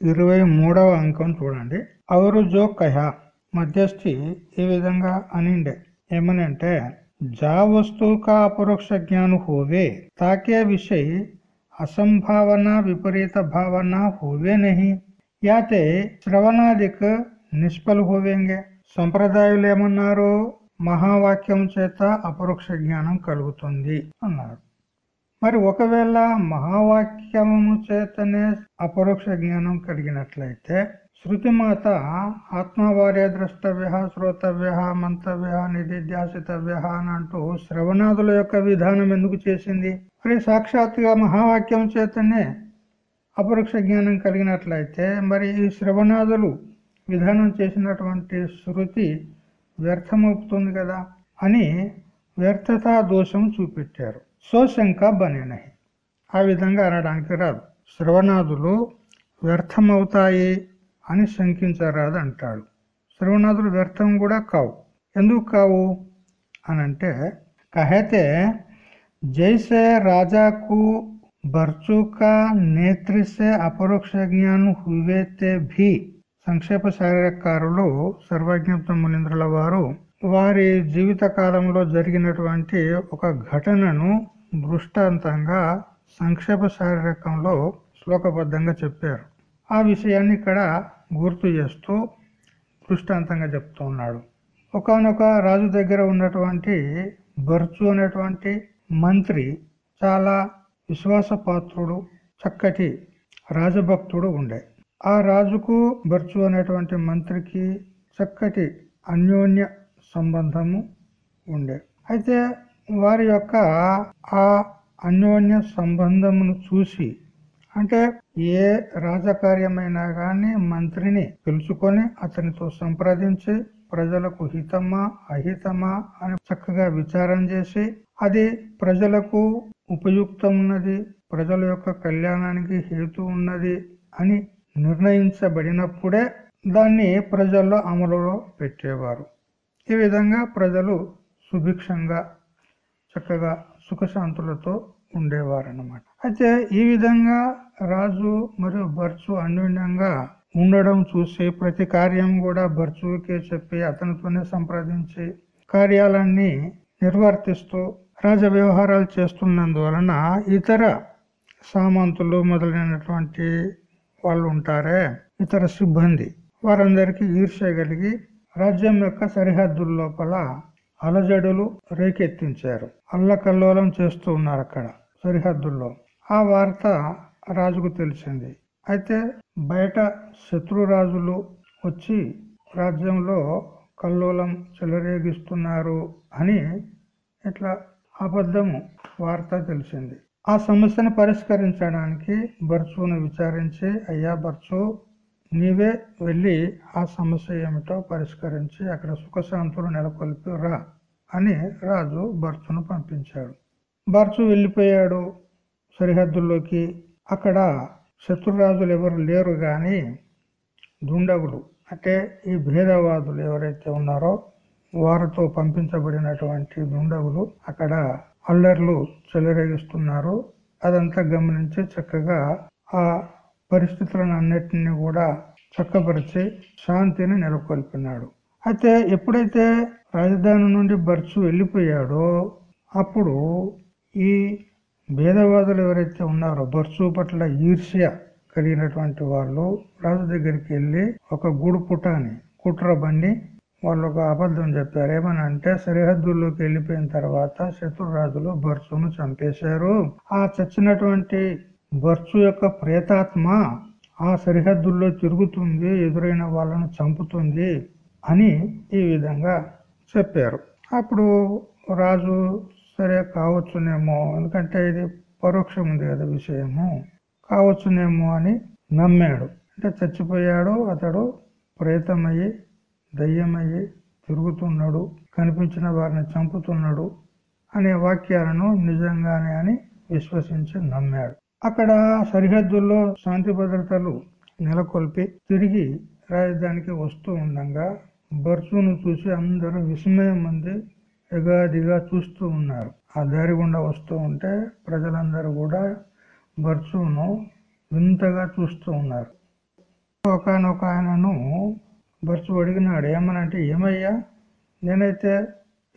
ఇరవై మూడవ అంకం చూడండి. అవరు జో కహా మధ్యస్థి ఈ విధంగా అనిండే. ఏమని అంటే జా వస్తువు కా అపరోక్ష జ్ఞానం హోవే. తాకే విషయ అసంభావన విపరీత భావన హోవే నహి. యాతే శ్రవణాదిక నిష్ఫలు హోవేంగే. సంప్రదాయాలు ఏమన్నారు మహావాక్యం చేత అపరోక్ష జ్ఞానం కలుగుతుంది అన్నారు మరి ఒకవేళ మహావాక్యము చేతనే అపరోక్ష జ్ఞానం కలిగినట్లయితే శృతి మాత ఆత్మవార్య ద్రష్టవ్య శ్రోతవ్య మంతవ్య నిధిధ్యాసితవ్య అని అంటూ శ్రవణాదుల యొక్క విధానం ఎందుకు చేసింది? మరి సాక్షాత్గా మహావాక్యం చేతనే అపరోక్ష జ్ఞానం కలిగినట్లయితే మరి ఈ శ్రవణాదులు విధానం చేసినటువంటి శృతి వ్యర్థమవుతుంది కదా అని వ్యర్థతా దోషం చూపెట్టారు. సోశంక బనేనహి ఆ విధంగా అనడానికి రాదు. శ్రవణాదులు వ్యర్థమవుతాయి అని శంకించరాదు అంటాడు శ్రవణాదులు వ్యర్థం కూడా కావు. ఎందుకు కావు? అని అంటే కహతే జైసే రాజాకు బర్చుకా నేత్రిసే అపరోక్ష జ్ఞానం హువేతే భీ. సంక్షేప శారీరకారులు సర్వజ్ఞప్త మునింద్రుల వారు వారి జీవిత కాలంలో జరిగినటువంటి ఒక ఘటనను దృష్టాంతంగా సంక్షేప శారీరకంలో శ్లోకబద్ధంగా చెప్పారు. ఆ విషయాన్ని ఇక్కడ గుర్తు చేస్తూ దృష్టాంతంగా చెప్తూ ఉన్నాడు. ఒకనొక రాజు దగ్గర ఉన్నటువంటి బర్చు అనేటువంటి మంత్రి చాలా విశ్వాసపాత్రుడు చక్కటి రాజభక్తుడు ఉండే. ఆ రాజుకు బర్చు అనేటువంటి మంత్రికి చక్కటి అన్యోన్య సంబంధము ఉండే. అయితే వారి యొక్క ఆ అన్యోన్య సంబంధమును చూసి అంటే ఏ రాజకార్యమైనా కానీ మంత్రిని పిలుచుకొని అతనితో సంప్రదించి ప్రజలకు హితమా అహితమా అని చక్కగా విచారం చేసి అది ప్రజలకు ఉపయుక్తం ఉన్నది ప్రజల యొక్క కళ్యాణానికి హేతు ఉన్నది అని నిర్ణయించబడినప్పుడే దాన్ని ప్రజల్లో అమలులో పెట్టేవారు. ఈ విధంగా ప్రజలు సుభిక్షంగా చక్కగా సుఖశాంతులతో ఉండేవారన్నమాట. అయితే ఈ విధంగా రాజు మరియు బర్చు అన్యోన్యంగా ఉండడం చూసి ప్రతి కార్యం కూడా బర్చుకే చెప్పి అతనితోనే సంప్రదించి కార్యాలన్నీ నిర్వర్తిస్తూ రాజ వ్యవహారాలు చేస్తున్నందువలన ఇతర సామంతులు మొదలైనటువంటి వాళ్ళు ఉంటారే ఇతర సిబ్బంది వారందరికీ ఈర్ష్య కలిగి రాజ్యం యొక్క సరిహద్దుల లోపల అలజడులు రేకెత్తించారు. అల్లకల్లోలం చేస్తూ ఉన్నారు అక్కడ సరిహద్దుల్లో. ఆ వార్త రాజుకు తెలిసింది. అయితే బయట శత్రురాజులు వచ్చి రాజ్యంలో కల్లోలం చెలరేగిస్తున్నారు అని ఇట్లా అబద్ధము వార్త తెలిసింది. ఆ సమస్యను పరిష్కరించడానికి బర్చును విచారించి అయ్యా బర్చు నీవే వెళ్ళి ఆ సమస్య ఏమిటో పరిష్కరించి అక్కడ సుఖశాంతులు నెలకొల్పి రా అని రాజు భర్తును పంపించాడు. భర్తు వెళ్ళిపోయాడు సరిహద్దుల్లోకి. అక్కడ శత్రురాజులు ఎవరు లేరు గాని దుండగులు అంటే ఈ భేదవాదులు ఎవరైతే ఉన్నారో వారితో పంపించబడినటువంటి దుండగులు అక్కడ అల్లర్లు చెలరేగిస్తున్నారు. అదంతా గమనించి చక్కగా ఆ పరిస్థితులను అన్నిటిని కూడా చక్కపరిచి శాంతిని నెలకొల్పినాడు. అయితే ఎప్పుడైతే రాజధాని నుండి బర్చు వెళ్ళిపోయాడో అప్పుడు ఈ భేదవాదులు ఎవరైతే ఉన్నారో బర్చు పట్ల ఈర్ష్య కలిగినటువంటి వాళ్ళు రాజు దగ్గరికి వెళ్ళి ఒక గూడు పుటాని కుట్ర బండి వాళ్ళు ఒక అబద్ధం చెప్పారు. ఏమని అంటే సరిహద్దుల్లోకి వెళ్ళిపోయిన తర్వాత శత్రురాజులు బర్సును చంపేశారు. ఆ చచ్చినటువంటి బర్చు యొక్క ప్రేతాత్మ ఆ సరిహద్దుల్లో తిరుగుతుంది ఎదురైన వాళ్ళను చంపుతుంది అని ఈ విధంగా చెప్పారు. అప్పుడు రాజు సరే కావచ్చునేమో ఎందుకంటే ఇది పరోక్షం ఉంది కదా విషయము కావచ్చునేమో అని నమ్మాడు. అంటే చచ్చిపోయాడు అతడు ప్రేతమయ్యి దయ్యమయ్యి తిరుగుతున్నాడు కనిపించిన వారిని చంపుతున్నాడు అనే వాక్యాలను నిజంగానే అని విశ్వసించి నమ్మాడు. అక్కడ సరిహద్దుల్లో శాంతి భద్రతలు నెలకొల్పి తిరిగి రాజధానికి వస్తూ ఉండగా బర్సును చూసి అందరూ విస్మయం మంది ఎగాదిగా చూస్తూ ఉన్నారు. ఆ దారి గుండా వస్తూ ఉంటే ప్రజలందరూ కూడా బర్సును వింతగా చూస్తూ ఉన్నారు. ఒకనొక ఆయనను బర్చు అడిగినాడు ఏమనంటే ఏమయ్యా? నేనైతే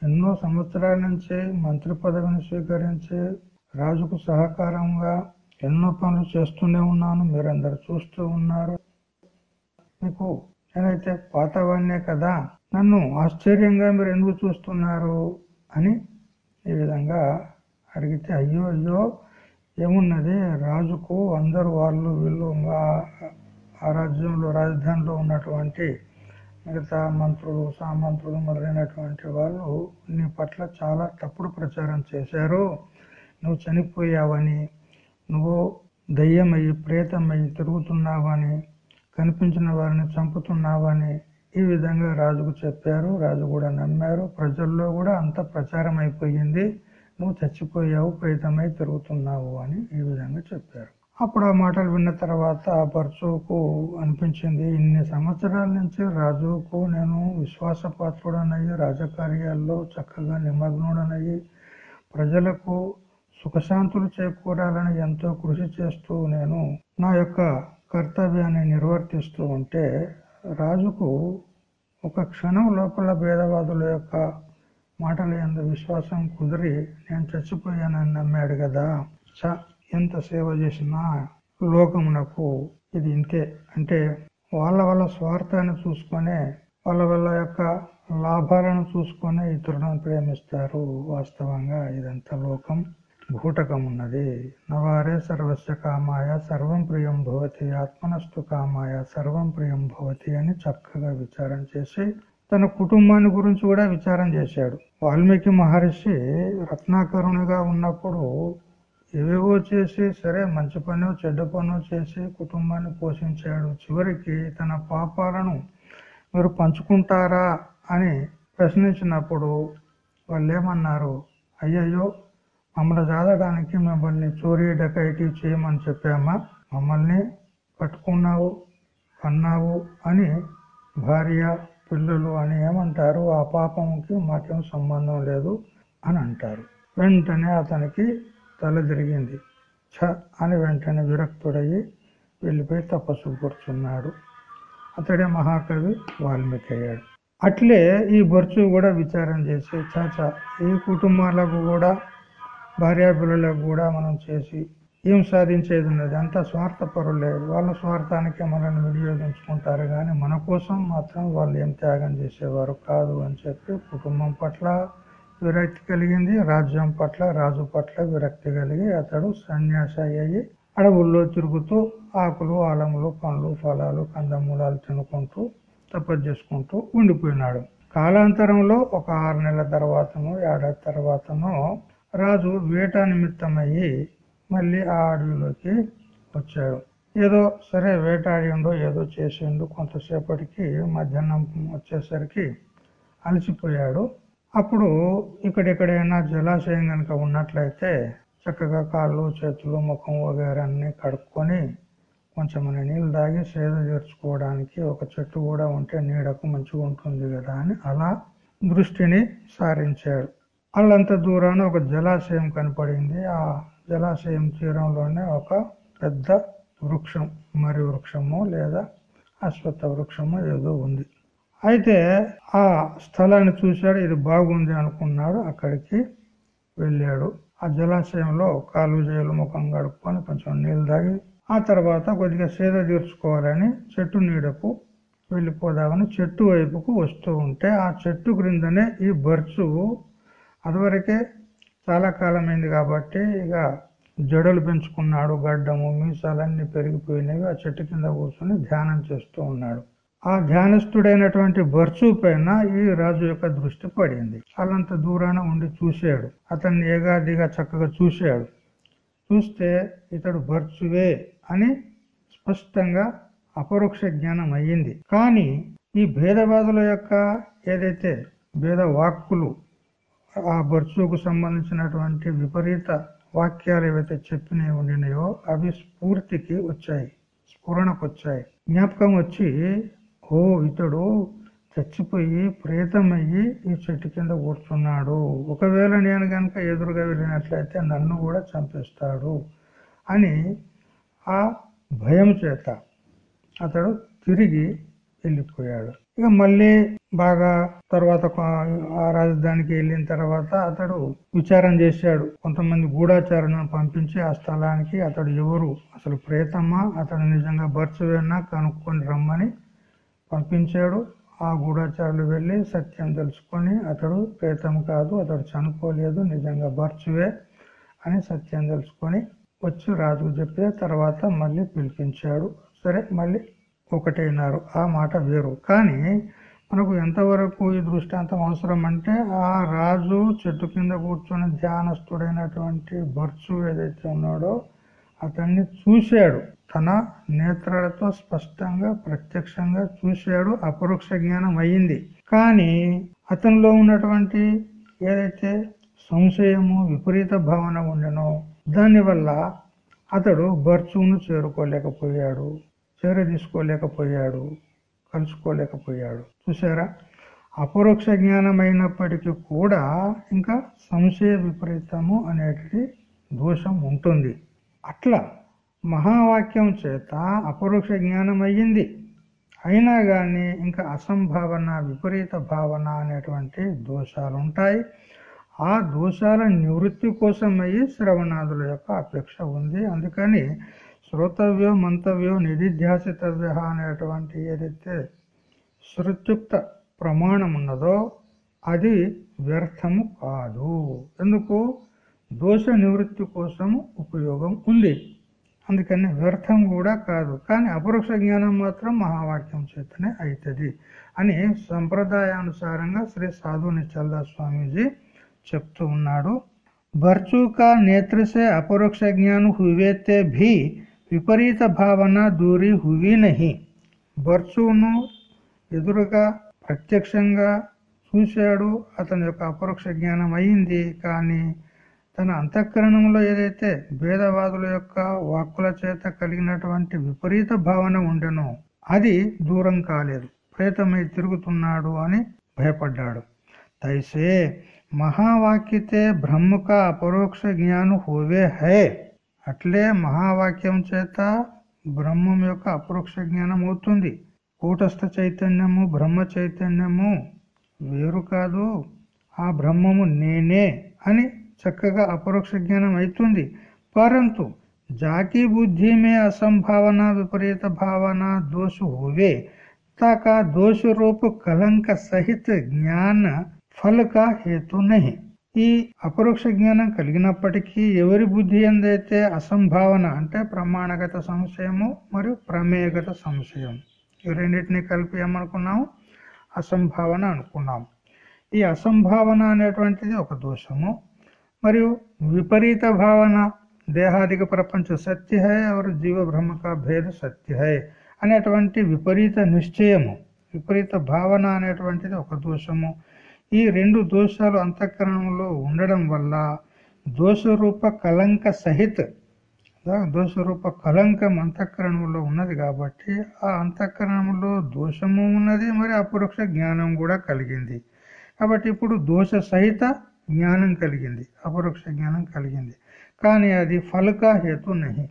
ఎన్నో సంవత్సరాల నుంచి మంత్రి పదవిని స్వీకరించి రాజుకు సహకారంగా ఎన్నో పనులు చేస్తూనే ఉన్నాను. మీరందరు చూస్తూ ఉన్నారు. మీకు నేనైతే పాతవాణ్ణే కదా. నన్ను ఆశ్చర్యంగా మీరు ఎందుకు చూస్తున్నారు అని ఈ విధంగా అడిగితే అయ్యో అయ్యో ఏమున్నది? రాజుకు అందరు వాళ్ళు వీళ్ళు ఆ రాజ్యంలో రాజధానిలో ఉన్నటువంటి మిగతా మంత్రులు సామంత్రులు మొదలైనటువంటి వాళ్ళు నీ పట్ల చాలా తప్పుడు ప్రచారం చేశారు. నువ్వు చనిపోయావని నువ్వు దయ్యమయ్యి ప్రేతమయ్యి తిరుగుతున్నావని కనిపించిన వారిని చంపుతున్నావని ఈ విధంగా రాజుకు చెప్పారు. రాజు కూడా నమ్మారు. ప్రజల్లో కూడా అంత ప్రచారం అయిపోయింది. నువ్వు చచ్చిపోయావు ప్రేతమై తిరుగుతున్నావు అని ఈ విధంగా చెప్పారు. అప్పుడు ఆ మాటలు విన్న తర్వాత పరచుకు అనిపించింది ఇన్ని సంవత్సరాల నుంచి రాజుకు నేను విశ్వాసపాత్రుడనయ్యి రాజకార్యాల్లో చక్కగా నిమగ్నుడనయ్యి ప్రజలకు సుఖశాంతులు చేకూరాలని ఎంతో కృషి చేస్తూ నేను నా యొక్క కర్తవ్యాన్ని నిర్వర్తిస్తూ ఉంటే రాజుకు ఒక క్షణం లోపల భేదవాదుల యొక్క మాటల ఎందు విశ్వాసం కుదిరి నేను చచ్చిపోయానని నమ్మాడు కదా. చ ఎంత సేవ చేసినా లోకమునకు ఇది ఇంతే. అంటే వాళ్ళ వాళ్ళ స్వార్థాన్ని చూసుకొనే వాళ్ళ వాళ్ళ యొక్క లాభాలను చూసుకొని ఇతరులను ప్రేమిస్తారు. వాస్తవంగా ఇదంతా లోకం. భూటకం ఉన్నది నవారే సర్వస్య కామాయ సర్వం ప్రియం భవతి ఆత్మనస్తు కామాయ సర్వం ప్రియం భవతి అని చక్కగా విచారం చేసి తన కుటుంబాన్ని గురించి కూడా విచారం చేశాడు. వాల్మీకి మహర్షి రత్నాకరునిగా ఉన్నప్పుడు ఏవేవో చేసి సరే మంచి పనో చెడ్డ పను చేసి కుటుంబాన్ని పోషించాడు. చివరికి తన పాపాలను మీరు పంచుకుంటారా అని ప్రశ్నించినప్పుడు వాళ్ళు ఏమన్నారు అయ్యయ్యో మమ్మల్ని చాలడానికి మిమ్మల్ని చోరీ డకైటీ చేయమని చెప్పామా? మమ్మల్ని పట్టుకున్నావు అన్నావు అని భార్య పిల్లలు అని ఏమంటారు? ఆ పాపంకి మాకేం సంబంధం లేదు అని అంటారు. వెంటనే అతనికి తల తిరిగింది. ఛ అని వెంటనే విరక్తుడయ్యి వెళ్ళిపోయి తపస్సు కూర్చున్నాడు. అతడే మహాకవి వాల్మీకి అయ్యాడు. అట్లే ఈ బొర్చు కూడా విచారం చేసి చాచా ఈ కుటుంబాలకు కూడా భార్యాపిల్లలకు కూడా మనం చేసి ఏం సాధించేది ఉన్నది అంత స్వార్థపరులే వాళ్ళ స్వార్థానికి మనల్ని వినియోగించుకుంటారు కానీ మన కోసం మాత్రం వాళ్ళు ఏం త్యాగం చేసేవారు కాదు అని చెప్పి కుటుంబం పట్ల విరక్తి కలిగింది. రాజ్యం పట్ల రాజు పట్ల విరక్తి కలిగి అతడు సన్యాసి అయ్యి అడవుల్లో తిరుగుతూ ఆకులు ఆలములు పండ్లు ఫలాలు కందమూలాలు తినుకుంటూ తపస్సు చేసుకుంటూ ఉండిపోయినాడు. కాలాంతరంలో ఒక ఆరు నెలల తర్వాతనో ఏడాది తర్వాతనో రాజు వేట నిమిత్తమయ్యి మళ్ళీ ఆ అడవిలోకి వచ్చాడు. ఏదో సరే వేటాడిండో ఏదో చేసిండు కొంతసేపటికి మధ్యాహ్నం వచ్చేసరికి అలసిపోయాడు. అప్పుడు ఇక్కడెక్కడైనా జలాశయం కనుక ఉన్నట్లయితే చక్కగా కాళ్ళు చేతులు ముఖం వగేరే కడుక్కొని కొంచెం నీళ్ళు తాగి సేద తీర్చుకోవడానికి ఒక చెట్టు కూడా ఉంటే నీడకు మంచిగా ఉంటుంది కదా అని అలా దృష్టిని సారించాడు. అల్లంత దూరాన ఒక జలాశయం కనపడింది. ఆ జలాశయం తీరంలోనే ఒక పెద్ద వృక్షం మరి వృక్షము లేదా అశ్వత్థ వృక్షము ఏదో ఉంది. అయితే ఆ స్థలాన్ని చూశాడు ఇది బాగుంది అనుకున్నాడు అక్కడికి వెళ్ళాడు. ఆ జలాశయంలో కాలు జైలు ముఖం గడుపుకొని కొంచెం నీళ్ళు తాగి ఆ తర్వాత కొద్దిగా సేద తీర్చుకోవాలని చెట్టు నీడకు వెళ్ళిపోదామని చెట్టు వైపుకు వస్తూ ఉంటే ఆ చెట్టు క్రిందనే ఈ బర్చు అదివరకే చాలా కాలమైంది కాబట్టి ఇక జడలు పెంచుకున్నాడు గడ్డము మీసాలన్నీ పెరిగిపోయినవి ఆ చెట్టు కింద కూర్చొని ధ్యానం చేస్తూ ఉన్నాడు. ఆ ధ్యానస్థుడైనటువంటి బర్చు పైన ఈ రాజు యొక్క దృష్టి పడింది. అలంత దూరాన ఉండి చూశాడు. అతన్ని ఏగాదిగా చక్కగా చూశాడు. చూస్తే ఇతడు బర్చువే అని స్పష్టంగా అపరోక్ష జ్ఞానం అయ్యింది. కానీ ఈ భేదవాదుల యొక్క ఏదైతే భేద వాక్కులు ఆ బర్చుకు సంబంధించినటువంటి విపరీత వాక్యాలు ఏవైతే చెప్పినవి ఉండినాయో అవి స్ఫూర్తికి వచ్చాయి స్ఫురణకు వచ్చాయి జ్ఞాపకం వచ్చి ఓ ఇతడు చచ్చిపోయి ప్రేతమయ్యి ఈ చెట్టు కింద కూర్చున్నాడు. ఒకవేళ నేను కనుక ఎదురుగా వెళ్ళినట్లయితే నన్ను కూడా చంపేస్తాడు అని ఆ భయం చేత అతడు తిరిగి వెళ్ళిపోయాడు. ఇక మళ్ళీ బాగా తర్వాత ఆ రాజధానికి వెళ్ళిన తర్వాత అతడు విచారం చేశాడు. కొంతమంది గూఢాచారులను పంపించి ఆ స్థలానికి అతడు ఎవరు? అసలు ప్రేతమ్మా అతడు నిజంగా బర్చువేనా కనుక్కొని రమ్మని పంపించాడు. ఆ గూఢాచారులు వెళ్ళి సత్యం తెలుసుకొని అతడు ప్రేతం కాదు అతడు చనిపోలేదు నిజంగా బర్చువే అని సత్యం తెలుసుకొని వచ్చి రాజుకు చెప్పే తర్వాత మళ్ళీ పిలిపించాడు. సరే మళ్ళీ ఒకటైనారు. ఆ మాట వేరు. కానీ మనకు ఎంతవరకు ఈ దృష్టాంతం అవసరం అంటే ఆ రాజు చెట్టు కింద కూర్చొని ధ్యానస్తుడైనటువంటి బర్చు ఏదైతే ఉన్నాడో అతన్ని చూశాడు. తన నేత్రాలతో స్పష్టంగా ప్రత్యక్షంగా చూశాడు. అపరోక్ష జ్ఞానం అయింది. కానీ అతనిలో ఉన్నటువంటి ఏదైతే సంశయము విపరీత భావన ఉండెనో దానివల్ల అతడు బర్చును చేరుకోలేకపోయాడు. చర్య తీసుకోలేకపోయాడు కలుసుకోలేకపోయాడు. చూసారా అపరోక్ష జ్ఞానమైనప్పటికీ కూడా ఇంకా సంశయ విపరీతము అనేటిది దోషం ఉంటుంది. అట్లా మహావాక్యం చేత అపరోక్ష జ్ఞానం అయ్యింది అయినా కానీ ఇంకా అసంభావన విపరీత భావన అనేటువంటి దోషాలు ఉంటాయి ఆ దోషాల నివృత్తి కోసమయ్యి శ్రవణాదుల యొక్క అపేక్ష ఉంది. అందుకని శ్రోతవ్యో మంతవ్యో నిధిధ్యాసితవ్య అనేటువంటి ఏదైతే శృత్యుక్త ప్రమాణం ఉన్నదో అది వ్యర్థము కాదు. ఎందుకు? దోష నివృత్తి కోసం ఉపయోగం ఉంది. అందుకని వ్యర్థం కూడా కాదు. కానీ అపరోక్ష జ్ఞానం మాత్రం మహావాక్యం చేతనే అవుతుంది అని సంప్రదాయానుసారంగా శ్రీ సాధుని చల్లా స్వామీజీ చెప్తూ ఉన్నాడు. భర్చూక నేత్రసే అపరోక్ష జ్ఞానం హువేతే భీ విపరీత భావన దూరి హువి నహి. బర్చును ఎదురుగా ప్రత్యక్షంగా చూశాడు. అతని యొక్క అపరోక్ష జ్ఞానం అయింది. కానీ తన అంతఃకరణంలో ఏదైతే భేదవాదుల యొక్క వాక్కుల చేత కలిగినటువంటి విపరీత భావన ఉండెనో అది దూరం కాలేదు. ప్రేతమై తిరుగుతున్నాడు అని భయపడ్డాడు. తైసే మహావాక్యతే బ్రహ్మక అపరోక్ష జ్ఞానం హోవే హే. అట్లే మహావాక్యం చేత బ్రహ్మం యొక్క అపరోక్ష జ్ఞానం అవుతుంది. కూటస్థ చైతన్యము బ్రహ్మ చైతన్యము వేరు కాదు. ఆ బ్రహ్మము నేనే అని చక్కగా అపరోక్ష జ్ఞానం అవుతుంది. పరంతు జాకి బుద్ధి మే అసంభావన విపరీత భావన దోష హోవే. తక దోష రూप కలంక సహిత జ్ఞాన ఫలక హేతు నహి. ఈ అపరోక్ష జ్ఞానం కలిగినప్పటికీ ఎవరి బుద్ధి ఎందైతే అసంభావన అంటే ప్రమాణగత సంశయము మరియు ప్రమేయగత సంశయం. ఈ రెండింటిని కలిపి ఏమనుకున్నాము? అసంభావన అనుకున్నాం ఈ అసంభావన అనేటువంటిది ఒక దోషము. మరియు విపరీత భావన దేహాదిక ప్రపంచ సత్య హై और జీవ బ్రహ్మ భేద సత్య హై అనేటువంటి విపరీత నిశ్చయము విపరీత భావన అనేటువంటిది ఒక దోషము. ఈ రెండు దోషాలు అంతఃకరణంలో ఉండడం వల్ల దోషరూప కలంక సహిత దోషరూప కలంకం అంతఃకరణంలో ఉన్నది కాబట్టి ఆ అంతఃకరణంలో దోషము ఉన్నది మరి అపరోక్ష జ్ఞానం కూడా కలిగింది. కాబట్టి ఇప్పుడు దోష సహిత జ్ఞానం కలిగింది అపరోక్ష జ్ఞానం కలిగింది. కానీ అది ఫలక హేతు నహి.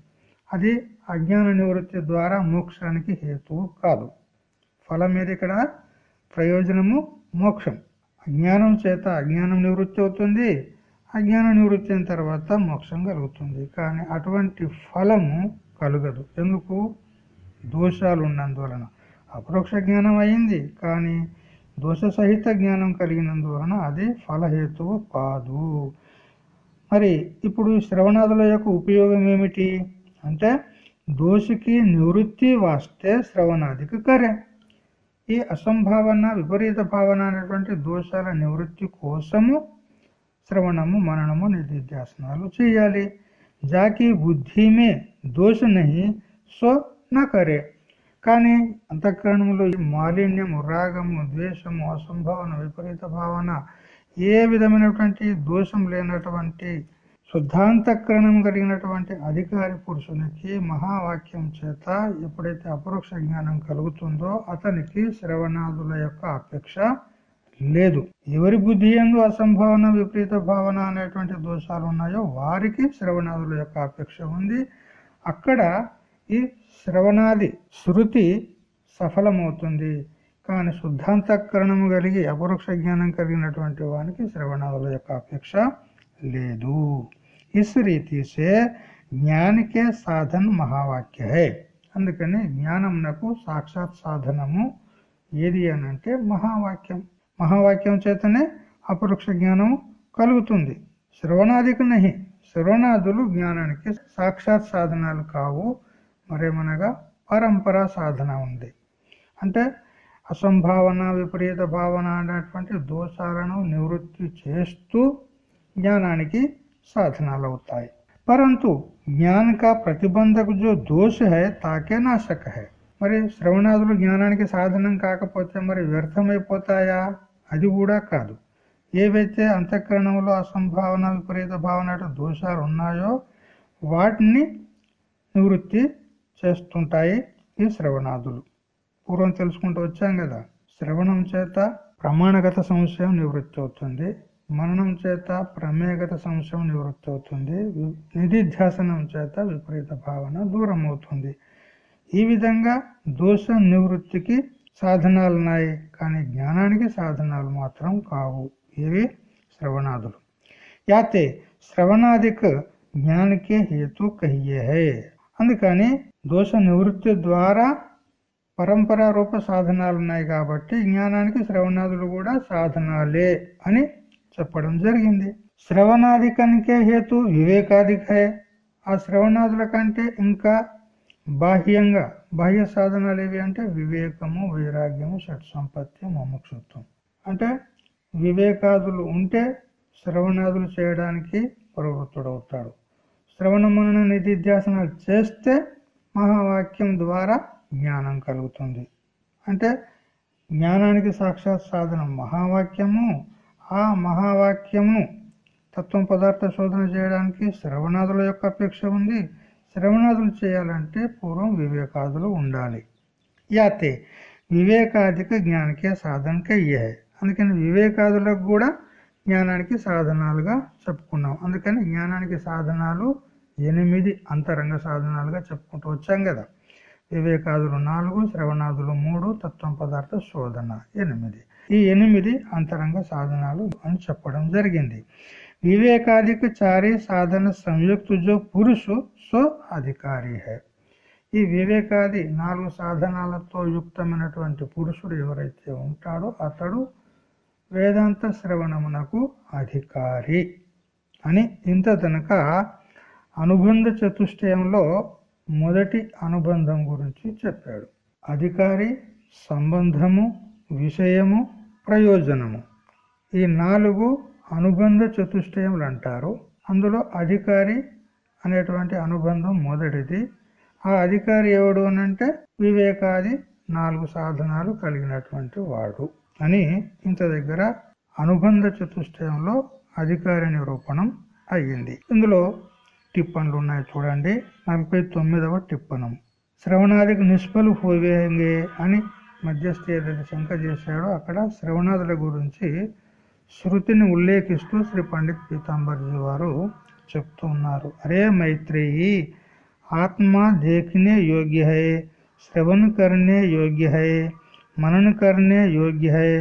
అది అజ్ఞాన నివృత్తి ద్వారా మోక్షానికి హేతువు కాదు. ఫలం ఏది ఇక్కడ? ప్రయోజనము మోక్షం. అజ్ఞానం చేత అజ్ఞానం నివృత్తి అవుతుంది. అజ్ఞానం నివృత్తి అయిన తర్వాత మోక్షం కలుగుతుంది. కానీ అటువంటి ఫలము కలగదు. ఎందుకు? దోషాలు ఉన్నందువలన. అపరోక్ష జ్ఞానం అయింది. కానీ దోష సహిత జ్ఞానం కలిగినందువలన అది ఫలహేతువు కాదు. మరి ఇప్పుడు శ్రవణాదుల యొక్క ఉపయోగం ఏమిటి? అంటే దోషికి నివృత్తి వాస్తే శ్రవణాదికి కరే ఈ అసంభావన విపరీత భావన అనేటువంటి దోషాల నివృత్తి కోసము శ్రవణము మననము నిధిధ్యాసనాలు చేయాలి. జాకి బుద్ధిమే దోష నహి సో నా కరే. కానీ అంతఃకరణంలో మాలిన్యము రాగము ద్వేషము అసంభావన విపరీత భావన ఏ విధమైనటువంటి దోషం లేనటువంటి శుద్ధాంతకరణం కలిగినటువంటి అధికారి పురుషునికి మహావాక్యం చేత ఎప్పుడైతే అపరోక్ష జ్ఞానం కలుగుతుందో అతనికి శ్రవణాదుల యొక్క అపేక్ష లేదు. ఎవరి బుద్ధి ఎందు అసంభావన విపరీత భావన అనేటువంటి దోషాలు ఉన్నాయో వారికి శ్రవణాదుల యొక్క అపేక్ష ఉంది. అక్కడ ఈ శ్రవణాది శృతి సఫలమవుతుంది. కానీ శుద్ధాంతఃకరణము కలిగి అపరోక్ష జ్ఞానం కలిగినటువంటి వానికి శ్రవణాదుల యొక్క అపేక్ష లేదు. ఇస్ రీతి సే జ్ఞానికే సాధన్ మహావాక్య హై అందుకని జ్ఞానమునకు సాక్షాత్ సాధనము ఏది అని అంటే మహావాక్యం మహావాక్యం చేతనే అపరోక్ష జ్ఞానం కలుగుతుంది శ్రవణాదికి నహి శ్రవణాదులు జ్ఞానానికి సాక్షాత్ సాధనాలు కావు మరేమనగా పరంపరా సాధన ఉంది అంటే అసంభావన విపరీత భావన అనేటువంటి దోషాలను నివృత్తి చేస్తూ జ్ఞానానికి సాధనాలు అవుతాయి పరంతు జ్ఞానక ప్రతిబంధకు జో దోష హై తాకే నాశక హై. మరి శ్రవణాదులు జ్ఞానానికి సాధనం కాకపోతే మరి వ్యర్థమైపోతాయా? అది కూడా కాదు. ఏవైతే అంతఃకరణంలో అసంభావన విపరీత భావన దోషాలు ఉన్నాయో వాటిని నివృత్తి చేస్తుంటాయి ఈ శ్రవణాదులు. పూర్వం తెలుసుకుంటూ వచ్చాం కదా శ్రవణం చేత ప్రమాణగత సంశయం నివృత్తి అవుతుంది. మననం చేత ప్రమేయగత సంశయం నివృత్తి అవుతుంది నిధిధ్యాసనం చేత విపరీత భావన దూరం అవుతుంది ఈ విధంగా దోష నివృత్తికి సాధనాలు ఉన్నాయి కానీ జ్ఞానానికి సాధనాలు మాత్రం కావు. ఇవి శ్రవణాదులు. యాతే శ్రవణాదిక జ్ఞానికే హేతు కహియే హై అందుకని దోష నివృత్తి ద్వారా పరంపరా రూప సాధనాలు ఉన్నాయి కాబట్టి జ్ఞానానికి శ్రవణాదులు కూడా సాధనాలే అని చెప్పడం జరిగింది. శ్రవణాధికనికే హేతు వివేకాధికే ఆ శ్రవణాదుల కంటే ఇంకా బాహ్యంగా బాహ్య సాధనాలు ఏవి అంటే వివేకము వైరాగ్యము షట్ సంపత్తి ముముక్షుత్వం. అంటే వివేకాదులు ఉంటే శ్రవణాదులు చేయడానికి ప్రవృత్తుడవుతాడు. శ్రవణ మనన నిధిధ్యాసనాలు చేస్తే మహావాక్యం ద్వారా జ్ఞానం కలుగుతుంది. అంటే జ్ఞానానికి సాక్షాత్ సాధనం మహావాక్యము ఆ మహావాక్యము తత్వం పదార్థ శోధన చేయడానికి శ్రవణాదుల యొక్క అపేక్ష ఉంది. శ్రవణాదులు చేయాలంటే పూర్వం వివేకాదులు ఉండాలి. యాతే వివేకాధిక జ్ఞానికే సాధనకే అయ్యాయి. అందుకని వివేకాదులకు కూడా జ్ఞానానికి సాధనాలుగా చెప్పుకున్నాం. అందుకని జ్ఞానానికి సాధనాలు ఎనిమిది అంతరంగ సాధనాలుగా చెప్పుకుంటూ వచ్చాం కదా. వివేకాదులు నాలుగు శ్రవణాదులు మూడు తత్వం పదార్థ శోధన ఎనిమిది. ఈ ఎనిమిది అంతరంగ సాధనాలు అని చెప్పడం జరిగింది. వివేకాధిక చారి సాధన సంయుక్త జో పురుషు సో అధికారి హై. ఈ వివేకాది నాలుగు సాధనాలతో యుక్తమైనటువంటి పురుషుడు ఎవరైతే ఉంటాడో అతడు వేదాంత శ్రవణమునకు అధికారి అని ఇంత తనక అనుబంధ చతుష్టయంలో మొదటి అనుబంధం గురించి చెప్పాడు. అధికారి సంబంధము విషయము ప్రయోజనము. ఈ నాలుగు అనుబంధ చతుష్టయములు అంటారు అందులో అధికారి అనేటువంటి అనుబంధం మొదటిది. ఆ అధికారి ఎవడు అనంటే వివేకాది నాలుగు సాధనాలు కలిగినటువంటి వాడు అని ఇంత దగ్గర అనుబంధ చతుష్టయంలో అధికారి నిరూపణం అయ్యింది. ఇందులో టిప్పన్లు ఉన్నాయి చూడండి నలభై తొమ్మిదవ టిప్పణం శ్రవణాదికి నిష్ఫలు పోవేంగే అని మధ్యస్థ ఏదైతే శంక చేశాడో అక్కడ శ్రవణాదుల గురించి శృతిని ఉల్లేఖిస్తూ శ్రీ పండిత్ పీతాంబర్జీ వారు చెప్తూ ఉన్నారు అరే మైత్రేయి ఆత్మ देखने योग्य है श्रवण करने योग्य है मनन करने योग्य है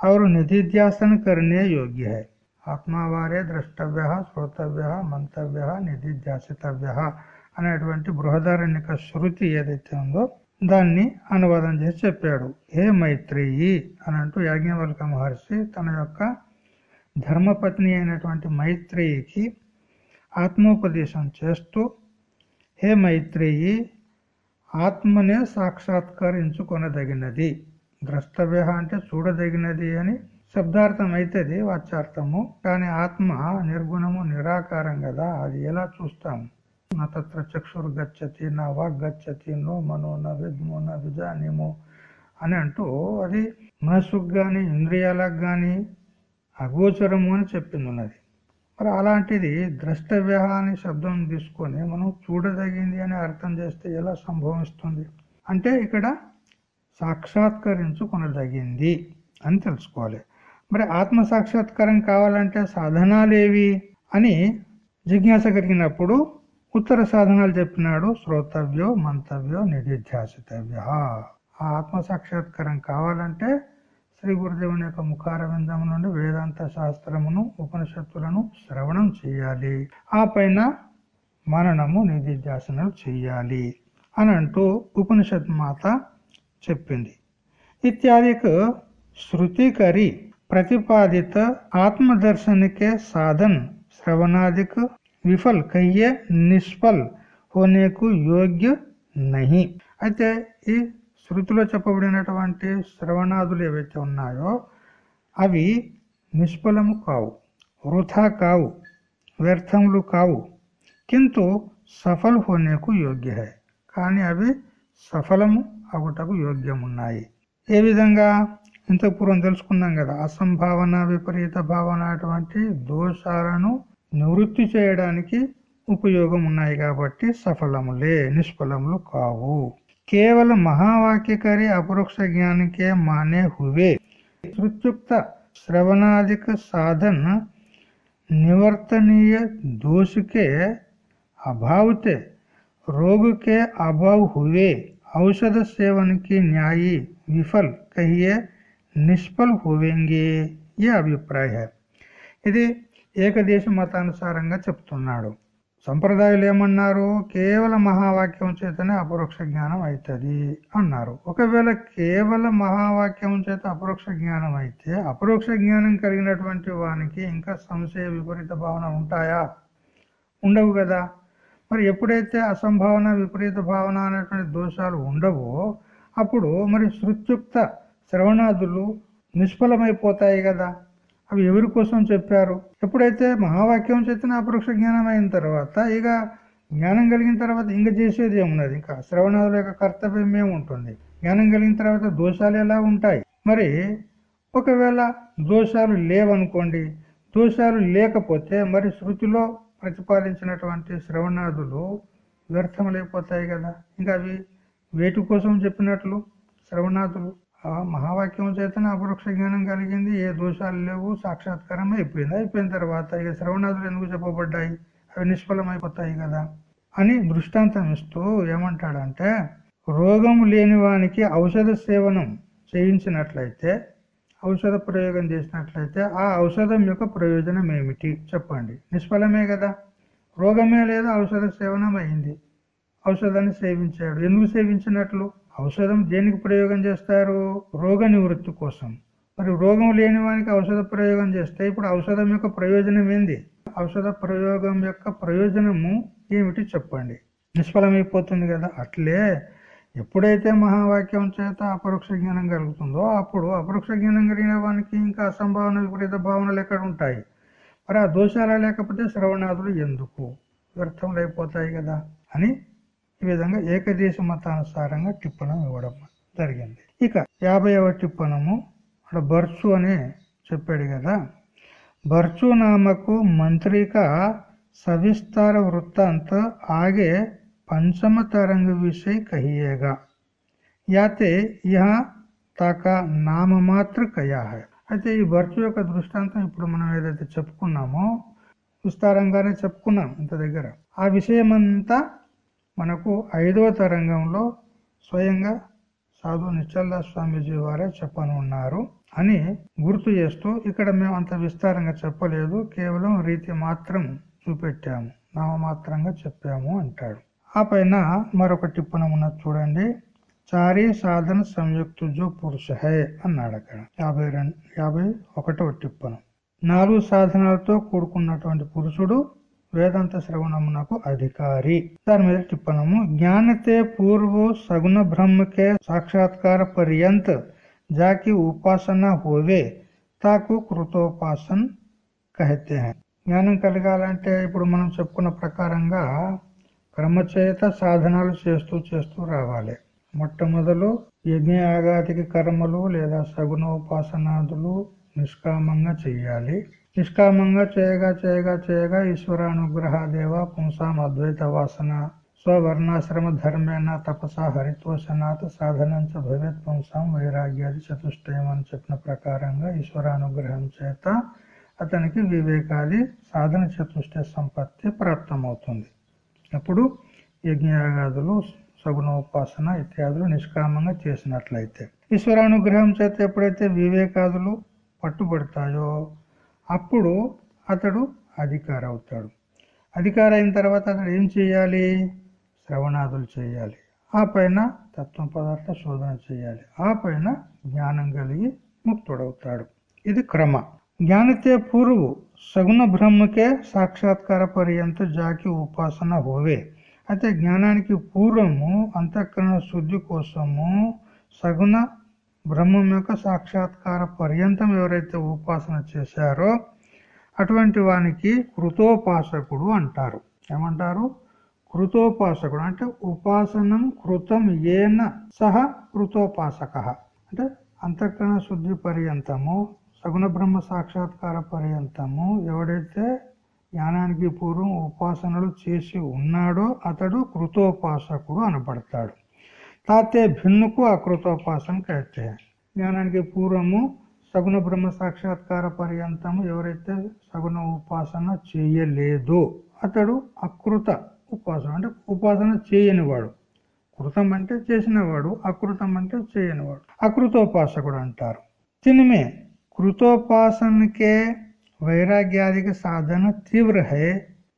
और निधिध्यासन करने योग्य है ఆత్మవారే ద్రష్టవ్య శ్రోతవ్య మంతవ్య నిధిధ్యాసితవ్య అనేటువంటి బృహదారణ్యక శృతి ఏదైతే ఉందో దాన్ని అనువాదం చేసి చెప్పాడు. హే మైత్రేయి అని అంటూ యాజ్ఞవల్క మహర్షి తన యొక్క ధర్మపత్ని అయినటువంటి మైత్రేయికి ఆత్మోపదేశం చేస్తూ హే మైత్రేయి ఆత్మనే సాక్షాత్కరించుకొనదగినది. ద్రష్టవ్య అంటే చూడదగినది అని శబ్దార్థం అవుతుంది వాచ్యార్థము. కానీ ఆత్మ నిర్గుణము నిరాకారం కదా అది ఎలా చూస్తాము? నా తత్ర చక్షుర్ గచ్చతి నా వాక్ గచ్చతి నో మనో నా విద్మో నా విజానిమో అని అంటూ అది మనసుకు కానీ ఇంద్రియాలకు కానీ అగోచరము అని చెప్పింది ఉన్నది. మరి అలాంటిది ద్రష్టవ్య అనే శబ్దం తీసుకొని మనం చూడదగింది అని అర్థం చేస్తే ఎలా సంభవిస్తుంది? అంటే ఇక్కడ సాక్షాత్కరించుకొనదగింది అని తెలుసుకోవాలి. మరి ఆత్మ సాక్షాత్కారం కావాలంటే సాధనాలు ఏవి అని జిజ్ఞాస కలిగినప్పుడు ఉత్తర సాధనాలు చెప్పినాడు శ్రోతవ్యో మంతవ్యో నిధిధ్యాసితవ్య ఆ ఆత్మ సాక్షాత్కారం కావాలంటే శ్రీ గురుదేవుని యొక్క ముఖారవిందం నుండి వేదాంత శాస్త్రమును ఉపనిషత్తులను శ్రవణం చేయాలి. ఆ పైన మననము నిధిధ్యాసనలు చేయాలి అని అంటూ ఉపనిషత్ మాత చెప్పింది. ఇత్యాదికు శృతికరి प्रतिपादित आत्मदर्शन के साधन श्रवणादिक विफल कहिए निष्फल होने को యోగ్య నహి అయితే ఈ శృతిలో చెప్పబడినటువంటి శ్రవణాదులు ఏవైతే ఉన్నాయో అవి నిష్ఫలము కావు వృథా కావు వ్యర్థములు కావు కింటు సఫల్ హోనేకు యోగ్య హై కానీ అవి సఫలము అగుటకు యోగ్యమున్నాయి ఏ విధంగా ఇంతకు పూర్వం తెలుసుకున్నాం కదా అసంభావన విపరీత భావన అటువంటి దోషాలను నివృత్తి చేయడానికి ఉపయోగం ఉన్నాయి కాబట్టి సఫలములే నిష్ఫలములు కావు కేవలం మహావాక్యకరి అపరోక్ష జ్ఞానికే మానే హువే श्रुत्युक्त श्रवणादिक साधन निवर्तनीय दोष के अभाव ते रोग के अभाव हुए औषध सेवन की न्यायी विफल कहिए నిష్ఫల్ హోవెంగే ఏ అభిప్రాయ? ఇది ఏకదేశ మతానుసారంగా చెప్తున్నాడు. సంప్రదాయాలు ఏమన్నారు కేవలం మహావాక్యం చేతనే అపరోక్ష జ్ఞానం అవుతుంది అన్నారు. ఒకవేళ కేవలం మహావాక్యం చేత అపరోక్ష జ్ఞానం అయితే అపరోక్ష జ్ఞానం కలిగినటువంటి వానికి ఇంకా సంశయ విపరీత భావన ఉంటాయా? ఉండవు కదా. మరి ఎప్పుడైతే అసంభావన విపరీత భావన అనేటువంటి దోషాలు ఉండవో అప్పుడు మరి శృత్యుక్త శ్రవణాదులు నిష్ఫలమైపోతాయి కదా? అవి ఎవరి కోసం చెప్పారు? ఎప్పుడైతే మహావాక్యం చెప్పిన అపరోక్ష జ్ఞానం అయిన తర్వాత ఇక జ్ఞానం కలిగిన తర్వాత ఇంక చేసేది ఏమున్నది? ఇంకా శ్రవణాదుల యొక్క కర్తవ్యం ఏముంటుంది? జ్ఞానం కలిగిన తర్వాత దోషాలు ఎలా ఉంటాయి? మరి ఒకవేళ దోషాలు లేవనుకోండి దోషాలు లేకపోతే మరి శృతిలో ప్రతిపాదించినటువంటి శ్రవణాదులు వ్యర్థములైపోతాయి కదా? ఇంకా అవి వేటి కోసం చెప్పినట్లు? శ్రవణాదులు మహావాక్యం చేతన అపరోక్ష జ్ఞానం కలిగింది. ఏ దోషాలు లేవు సాక్షాత్కారం అయిపోయింది. అయిపోయిన తర్వాత ఇక శ్రవణాదులు ఎందుకు చెప్పబడ్డాయి? అవి నిష్ఫలమైపోతాయి కదా. అని దృష్టాంతం ఇస్తూ ఏమంటాడంటే రోగం లేని వానికి ఔషధ సేవనం చేయించినట్లయితే ఔషధ ప్రయోగం చేసినట్లయితే ఆ ఔషధం యొక్క ప్రయోజనం ఏమిటి? చెప్పండి. నిష్ఫలమే కదా. రోగమే లేదా ఔషధ సేవనం అయింది. ఔషధాన్ని సేవించాడు. ఎందుకు సేవించినట్లు? ఔషధం దేనికి ప్రయోగం చేస్తారు? రోగ నివృత్తి కోసం. మరి రోగం లేని వానికి ఔషధ ప్రయోగం చేస్తే ఇప్పుడు ఔషధం యొక్క ప్రయోజనం ఏంది? ఔషధ ప్రయోగం యొక్క ప్రయోజనము ఏమిటి చెప్పండి. నిష్ఫలమైపోతుంది కదా? అట్లే ఎప్పుడైతే మహావాక్యం చేత అపరోక్ష జ్ఞానం కలుగుతుందో అప్పుడు అపరోక్ష జ్ఞానం కలిగిన వానికి ఇంకా అసంభావన విపరీత భావనలు ఎక్కడ ఉంటాయి? మరి ఆ దోషాలు లేకపోతే శ్రవణాదులు ఎందుకు? వ్యర్థములు అయిపోతాయి కదా అని ఈ విధంగా ఏకదేశ మతానుసారంగా టిప్పణం ఇవ్వడం జరిగింది. ఇక యాభైవ టిప్పణము అక్కడ బర్చు అని చెప్పాడు కదా. బర్చు నామకు మంత్రిక సవిస్తార వృత్తాంత ఆగే పంచమ తరంగ విషయ కహియేగా. యాతే ఇహ తాక నామ మాత్ర కయా అయితే ఈ బర్చు యొక్క దృష్టాంతం ఇప్పుడు మనం ఏదైతే చెప్పుకున్నామో విస్తారంగానే చెప్పుకున్నాం ఇంత దగ్గర. ఆ విషయమంతా మనకు ఐదవ తరంగంలో స్వయంగా సాధు నిశ్చల్దాస్ స్వామీజీ వారే చెప్పనున్నారు అని గుర్తు చేస్తూ ఇక్కడ మేము అంత విస్తారంగా చెప్పలేదు కేవలం రీతి మాత్రం చూపెట్టాము నామమాత్రంగా చెప్పాము అంటాడు. ఆ పైన మరొక టిప్పణం ఉన్నది చూడండి. చారీ సాధన సంయుక్తు జో పురుష హై అన్నాడు అక్కడ. యాభై రెండు యాభై ఒకటవ టిప్పణం. నాలుగు సాధనాలతో కూడుకున్నటువంటి పురుషుడు వేదాంత శ్రవణమునకు అధికారి. దాని మీద టిప్పణము జ్ఞానతే పూర్వ సగుణ బ్రహ్మకే సాక్షాత్కార పర్యంత జాకి ఉపాసన హోవే తాకు కృతోపాసన్ కహతే జ్ఞానం కలగాలంటే ఇప్పుడు మనం చెప్పుకున్న ప్రకారంగా క్రమచేత సాధనాలు చేస్తూ చేస్తూ రావాలి. మొట్టమొదలు యజ్ఞయాగాదికి కర్మలు లేదా సగుణోపాసనాదులు నిష్కామంగా చేయాలి. నిష్కామంగా చేయగా చేయగా చేయగా ఈశ్వరానుగ్రహ దేవ పుంసాం అద్వైత వాసన. స్వవర్ణాశ్రమ ధర్మేణ తపస హరితోషనాథ సాధనంచ భవేత్ పుంసాం వైరాగ్యాది చతుష్టయం అని చెప్పిన ప్రకారంగా ఈశ్వరానుగ్రహం చేత అతనికి వివేకాది సాధన చతుష్ట సంపత్తి ప్రాప్తమవుతుంది. అప్పుడు యజ్ఞయాగాదులు సగుణోపాసన ఇత్యాదులు నిష్కామంగా చేసినట్లయితే. ఈశ్వరానుగ్రహం చేత ఎప్పుడైతే వివేకాదులు పట్టుబడతాయో అప్పుడు అతడు అధికారి అవుతాడు అధికారి అయిన తర్వాత అతడు ఏం చేయాలి? శ్రవణాదులు చేయాలి. ఆ పైన తత్వ పదార్థ శోధన చేయాలి. ఆ పైన జ్ఞానం కలిగి ముక్తుడవుతాడు. ఇది క్రమ. జ్ఞానతే పూర్వు సగుణ బ్రహ్మకే సాక్షాత్కార పర్యంత జాకి ఉపాసన హోవే. అయితే జ్ఞానానికి పూర్వము అంతఃకరణ శుద్ధి కోసము సగుణ బ్రహ్మం యొక్క సాక్షాత్కార పర్యంతం ఎవరైతే ఉపాసన చేశారో అటువంటి వానికి కృతోపాసకుడు అంటారు. ఏమంటారు? కృతోపాసకుడు అంటే ఉపాసనం కృతం ఏన సహ కృతోపాసక. అంటే అంతఃకరణ శుద్ధి పర్యంతము సగుణ బ్రహ్మ సాక్షాత్కార పర్యంతము ఎవడైతే జ్ఞానానికి పూర్వం ఉపాసనలు చేసి ఉన్నాడో అతడు కృతోపాసకుడు అనబడతాడు. తాతే భిన్నుకు అకృతోపాసన కైతే జ్ఞానానికి పూర్వము సగుణ బ్రహ్మ సాక్షాత్కార పర్యంతము ఎవరైతే సగుణ ఉపాసన చేయలేదు అతడు అకృత ఉపాసన అంటే ఉపాసన చేయనివాడు కృతం అంటే చేసినవాడు అకృతం అంటే చేయనివాడు అకృతోపాసకుడు అంటారు తినిమే कृतोपासन के वैराग्यादि के साधन तीव्र है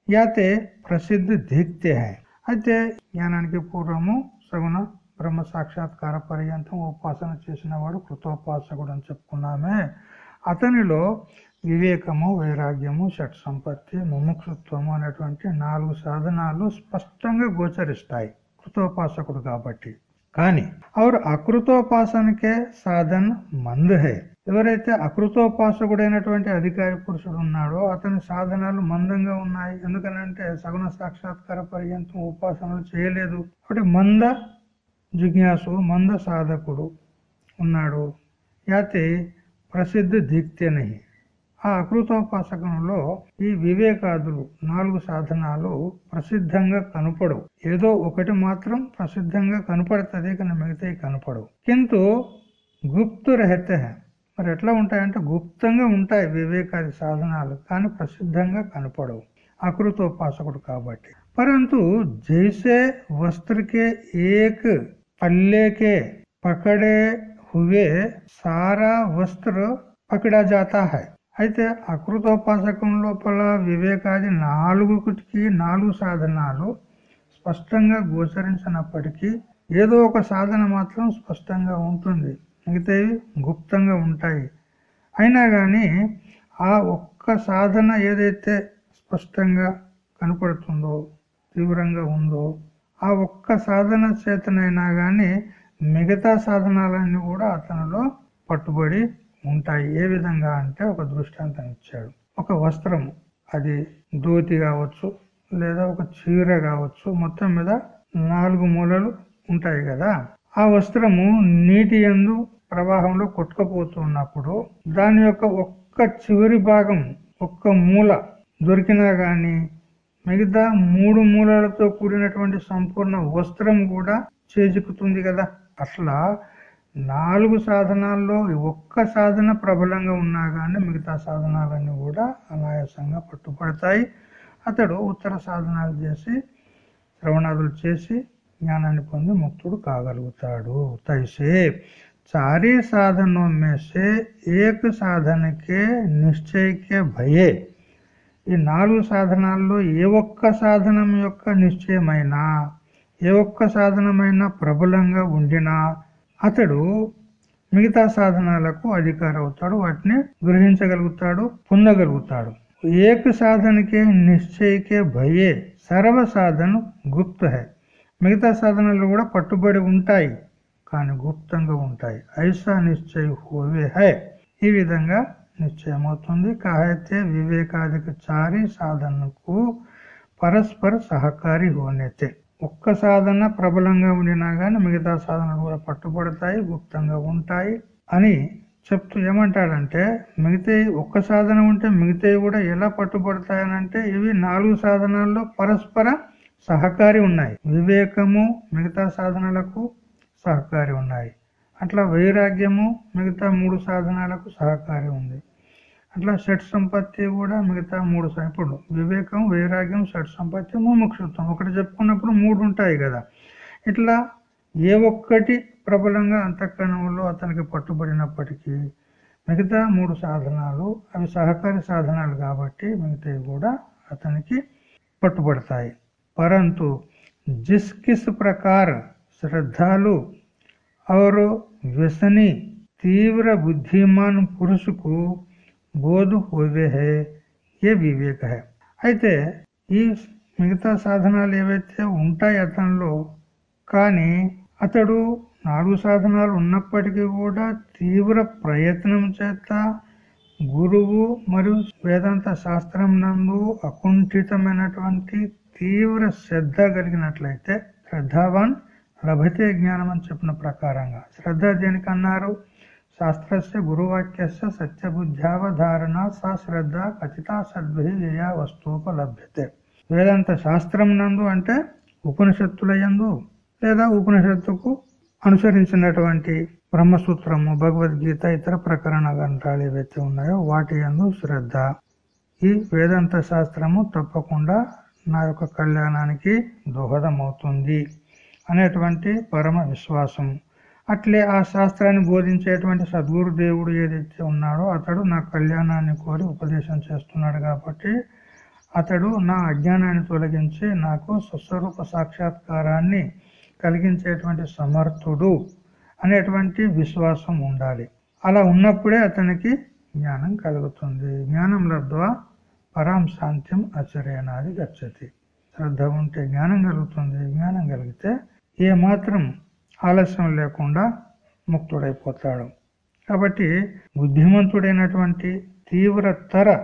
యాతే ప్రసిద్ధ దిక్తే హై అయితే జ్ఞానానికి పూర్వము సగుణ బ్రహ్మ సాక్షాత్కార పర్యంతం ఉపాసన చేసిన వాడు కృతోపాసకుడు అని చెప్పుకున్నామే. అతనిలో వివేకము వైరాగ్యము షట్ సంపత్తి ముముక్షుత్వము అనేటువంటి నాలుగు సాధనాలు స్పష్టంగా గోచరిస్తాయి. కృతోపాసకుడు కాబట్టి. కానీ అవరు అకృతోపాసనకే సాధన మంద్ హై ఎవరైతే అకృతోపాసకుడైనటువంటి అధికారి పురుషుడు ఉన్నాడో అతని సాధనాలు మందంగా ఉన్నాయి. ఎందుకనంటే సగుణ సాక్షాత్కార పర్యంతం ఉపాసనలు చేయలేదు. ఒకటి మంద జిజ్ఞాసు మంద సాధకుడు ఉన్నాడు. యాతే ప్రసిద్ధ దీక్తేనహి. ఆ అకృతోపాసకంలో ఈ వివేకాదులు నాలుగు సాధనాలు ప్రసిద్ధంగా కనపడవు. ఏదో ఒకటి మాత్రం ప్రసిద్ధంగా కనపడుతుంది కానీ మిగతాయి కనపడవు. కింటు గుప్తురహిత. మరి ఎట్లా ఉంటాయంటే గుప్తంగా ఉంటాయి వివేకాది సాధనాలు కానీ ప్రసిద్ధంగా కనపడవు. అకృతోపాసకుడు కాబట్టి. పరంతు జైసే వస్త్రకే ఏక్ పల్లెకే పకడే హువే సారా వస్త్ర పకడా జాతా హై అయితే అకృతోపాసకం లోపల వివేకాది నాలుగుకి నాలుగు సాధనాలు స్పష్టంగా గోచరించినప్పటికీ ఏదో ఒక సాధన మాత్రం స్పష్టంగా ఉంటుంది మిగతావి గుప్తంగా ఉంటాయి. అయినా కానీ ఆ ఒక్క సాధన ఏదైతే స్పష్టంగా కనపడుతుందో తీవ్రంగా ఉందో ఆ ఒక్క సాధన చేతనైనా కానీ మిగతా సాధనాలన్నీ కూడా అతనిలో పట్టుబడి ఉంటాయి. ఏ విధంగా అంటే ఒక దృష్టాంతం ఇచ్చాడు. ఒక వస్త్రము అది ధోతి కావచ్చు లేదా ఒక చీర కావచ్చు మొత్తం మీద నాలుగు మూలలు ఉంటాయి కదా. ఆ వస్త్రము నీటి ఎందు ప్రవాహంలో కొట్టుకుపోతున్నప్పుడు దాని యొక్క ఒక్క చివరి భాగం ఒక్క మూల దొరికినా గాని మిగతా మూడు మూలాలతో కూడినటువంటి సంపూర్ణ వస్త్రం కూడా చేజుకుతుంది కదా. అట్లా నాలుగు సాధనాల్లో ఒక్క సాధన ప్రబలంగా ఉన్నా కానీ మిగతా సాధనాలన్నీ కూడా అనాయాసంగా పట్టుపడతాయి. అతడు ఉత్తర సాధనాలు చేసి శ్రవణాదులు చేసి జ్ఞానాన్ని పొంది ముక్తుడు కాగలుగుతాడు. తైసే చారీ సాధనోమేసే ఏక సాధనకే నిశ్చయకే భయే. ఈ నాలుగు సాధనాల్లో ఏ ఒక్క సాధనం యొక్క నిశ్చయమైనా ఏ ఒక్క సాధనమైన ప్రబలంగా ఉండినా అతడు మిగతా సాధనాలకు అధికారి అవుతాడు వాటిని గ్రహించగలుగుతాడు పొందగలుగుతాడు. ఏక సాధనకే నిశ్చయకే భయే సర్వ సాధన గుప్త హై. మిగతా సాధనలు కూడా పట్టుబడి ఉంటాయి కానీ గుప్తంగా ఉంటాయి. ఐసా నిశ్చయ హోవే హై. ఈ విధంగా నిశ్చయమవుతుంది. కాహైతే వివేకాధిక చారి సాధనకు పరస్పర సహకారి హోనేతే ఒక్క సాధన ప్రబలంగా ఉండినా కానీ మిగతా సాధనలు కూడా పట్టుబడతాయి గుప్తంగా ఉంటాయి అని చెప్తూ ఏమంటాడంటే మిగతా ఒక్క సాధన ఉంటే మిగతాయి కూడా ఎలా పట్టుబడతాయనంటే ఇవి నాలుగు సాధనాల్లో పరస్పర సహకారి ఉన్నాయి. వివేకము మిగతా సాధనలకు సహకారి ఉన్నాయి. అట్లా వైరాగ్యము మిగతా మూడు సాధనాలకు సహకారి ఉంది. అట్లా షట్ సంపత్తి కూడా మిగతా మూడు ఇప్పుడు వివేకం వైరాగ్యం షట్ సంపత్తి ముముక్షుత్వం ఒకటి చెప్పుకున్నప్పుడు మూడు ఉంటాయి కదా ఇట్లా ఏ ఒక్కటి ప్రబలంగా అంతఃకరణంలో అతనికి పట్టుబడినప్పటికీ మిగతా మూడు సాధనాలు అవి సహకారి సాధనాలు కాబట్టి మిగతావి కూడా అతనికి పట్టుబడతాయి పరంతు जिस किस प्रकार श्रद्धालु और व्यसनी తీవ్ర బుద్ధిమాన్ పురుషుకు బోధు హోవేహే ఏ వివేక హే. అయితే ఈ మిగతా సాధనాలు ఏవైతే ఉంటాయి అతనిలో కానీ అతడు నాలుగు సాధనాలు ఉన్నప్పటికీ కూడా తీవ్ర ప్రయత్నం చేత గురువు మరియు వేదాంత శాస్త్రం నందు అకుంఠితమైనటువంటి తీవ్ర శ్రద్ధ కలిగినట్లయితే శ్రద్ధావాన్ లభతే జ్ఞానం అని చెప్పిన ప్రకారంగా. శ్రద్ధ దేనికన్నారు? శాస్త్రస్య గురువాక్యస్య సత్యబుద్ధ్యావధారణ సా శ్రద్ధ ఖచ్చితా సద్భి యయా వస్తువుపలభ్యతే వేదాంత శాస్త్రం నందు అంటే ఉపనిషత్తుల యందు లేదా ఉపనిషత్తుకు అనుసరించినటువంటి బ్రహ్మసూత్రము భగవద్గీత ఇతర ప్రకరణ గ్రంథాలు ఏవైతే ఉన్నాయో వాటి యందు శ్రద్ధ. ఈ వేదాంత శాస్త్రము తప్పకుండా నా యొక్క కళ్యాణానికి దోహదమవుతుంది అనేటువంటి పరమ విశ్వాసం. అట్లే ఆ శాస్త్రాన్ని బోధించేటువంటి సద్గురు దేవుడు ఏదైతే ఉన్నాడో అతడు నా కళ్యాణాన్ని కోరి ఉపదేశం చేస్తున్నాడు కాబట్టి అతడు నా అజ్ఞానాన్ని తొలగించి నాకు స్వస్వరూప సాక్షాత్కారాన్ని కలిగించేటువంటి సమర్థుడు అనేటువంటి విశ్వాసం ఉండాలి. అలా ఉన్నప్పుడే అతనికి జ్ఞానం కలుగుతుంది. జ్ఞానం లబ్ధ్వా పరాం శాంత్యం ఆచరేనాది గచ్చతి. శ్రద్ధ ఉంటే జ్ఞానం కలుగుతుంది. జ్ఞానం కలిగితే ఏ మాత్రం ఆలస్యం లేకుండా ముక్తుడైపోతాడు. కాబట్టి బుద్ధిమంతుడైనటువంటి తీవ్రతర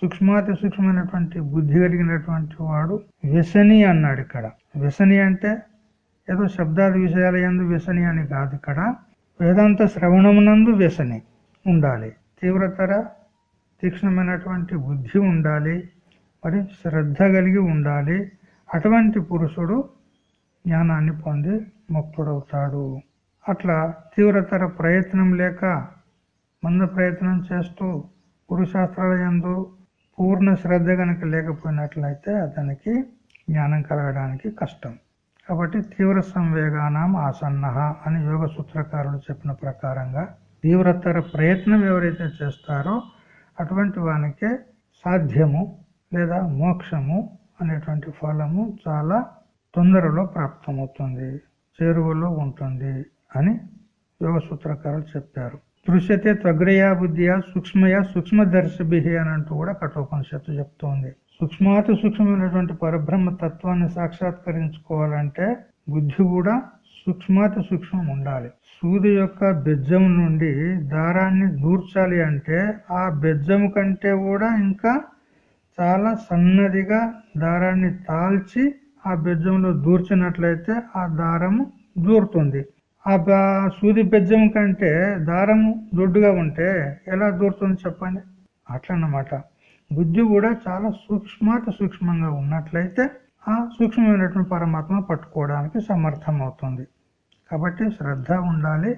సూక్ష్మాతి సూక్ష్మమైనటువంటి బుద్ధి కలిగినటువంటి వాడు వ్యసని అన్నాడు ఇక్కడ. వ్యసని అంటే ఏదో శబ్దాది విషయాల ఎందు వ్యసని అని కాదు ఇక్కడ. వేదాంత శ్రవణమునందు వ్యసని ఉండాలి. తీవ్రతర తీక్ష్ణమైనటువంటి బుద్ధి ఉండాలి. మరి శ్రద్ధ కలిగి ఉండాలి. అటువంటి పురుషుడు జ్ఞానాన్ని పొంది ముక్తుడవుతాడు అట్లా తీవ్రతర ప్రయత్నం లేక మంద ప్రయత్నం చేస్తూ గురుశాస్త్రాల ఎందు పూర్ణ శ్రద్ధ కనుక లేకపోయినట్లయితే అతనికి జ్ఞానం కలగడానికి కష్టం. కాబట్టి తీవ్ర సంవేగానం ఆసన్న అని యోగ సూత్రకారులు చెప్పిన ప్రకారంగా తీవ్రతర ప్రయత్నం ఎవరైతే చేస్తారో అటువంటి వానికే సాధ్యము లేదా మోక్షము అనేటువంటి ఫలము చాలా తొందరలో ప్రాప్తమవుతుంది. చేరువలో ఉంటుంది అని యోగ సూత్రకారులు చెప్పారు. దృశ్యతే త్వగ్రయా బుద్ధియా సూక్ష్మయ సూక్ష్మదర్శిభి అని అంటూ కూడా కఠోపనిషత్తు చెప్తోంది. సూక్ష్మాతి సూక్ష్మమైనటువంటి పరబ్రహ్మ తత్వాన్ని సాక్షాత్కరించుకోవాలంటే బుద్ధి కూడా సూక్ష్మాతి సూక్ష్మం ఉండాలి. సూది యొక్క బెజ్జం నుండి దారాన్ని దూర్చాలి అంటే ఆ బెజ్జం కంటే కూడా ఇంకా చాలా సన్నదిగా దారాన్ని తాల్చి ఆ బెజ్జంలో దూర్చినట్లయితే ఆ దారము దూరుతుంది. ఆ సూది బెజ్జం కంటే దారము దొడ్డుగా ఉంటే ఎలా దూరుతుంది చెప్పండి? అట్లన్నమాట. బుద్ధి కూడా చాలా సూక్ష్మాత సూక్ష్మంగా ఉన్నట్లయితే ఆ సూక్ష్మమైనటువంటి పరమాత్మ పట్టుకోవడానికి సమర్థం అవుతుంది కాబట్టి శ్రద్ధ ఉండాలి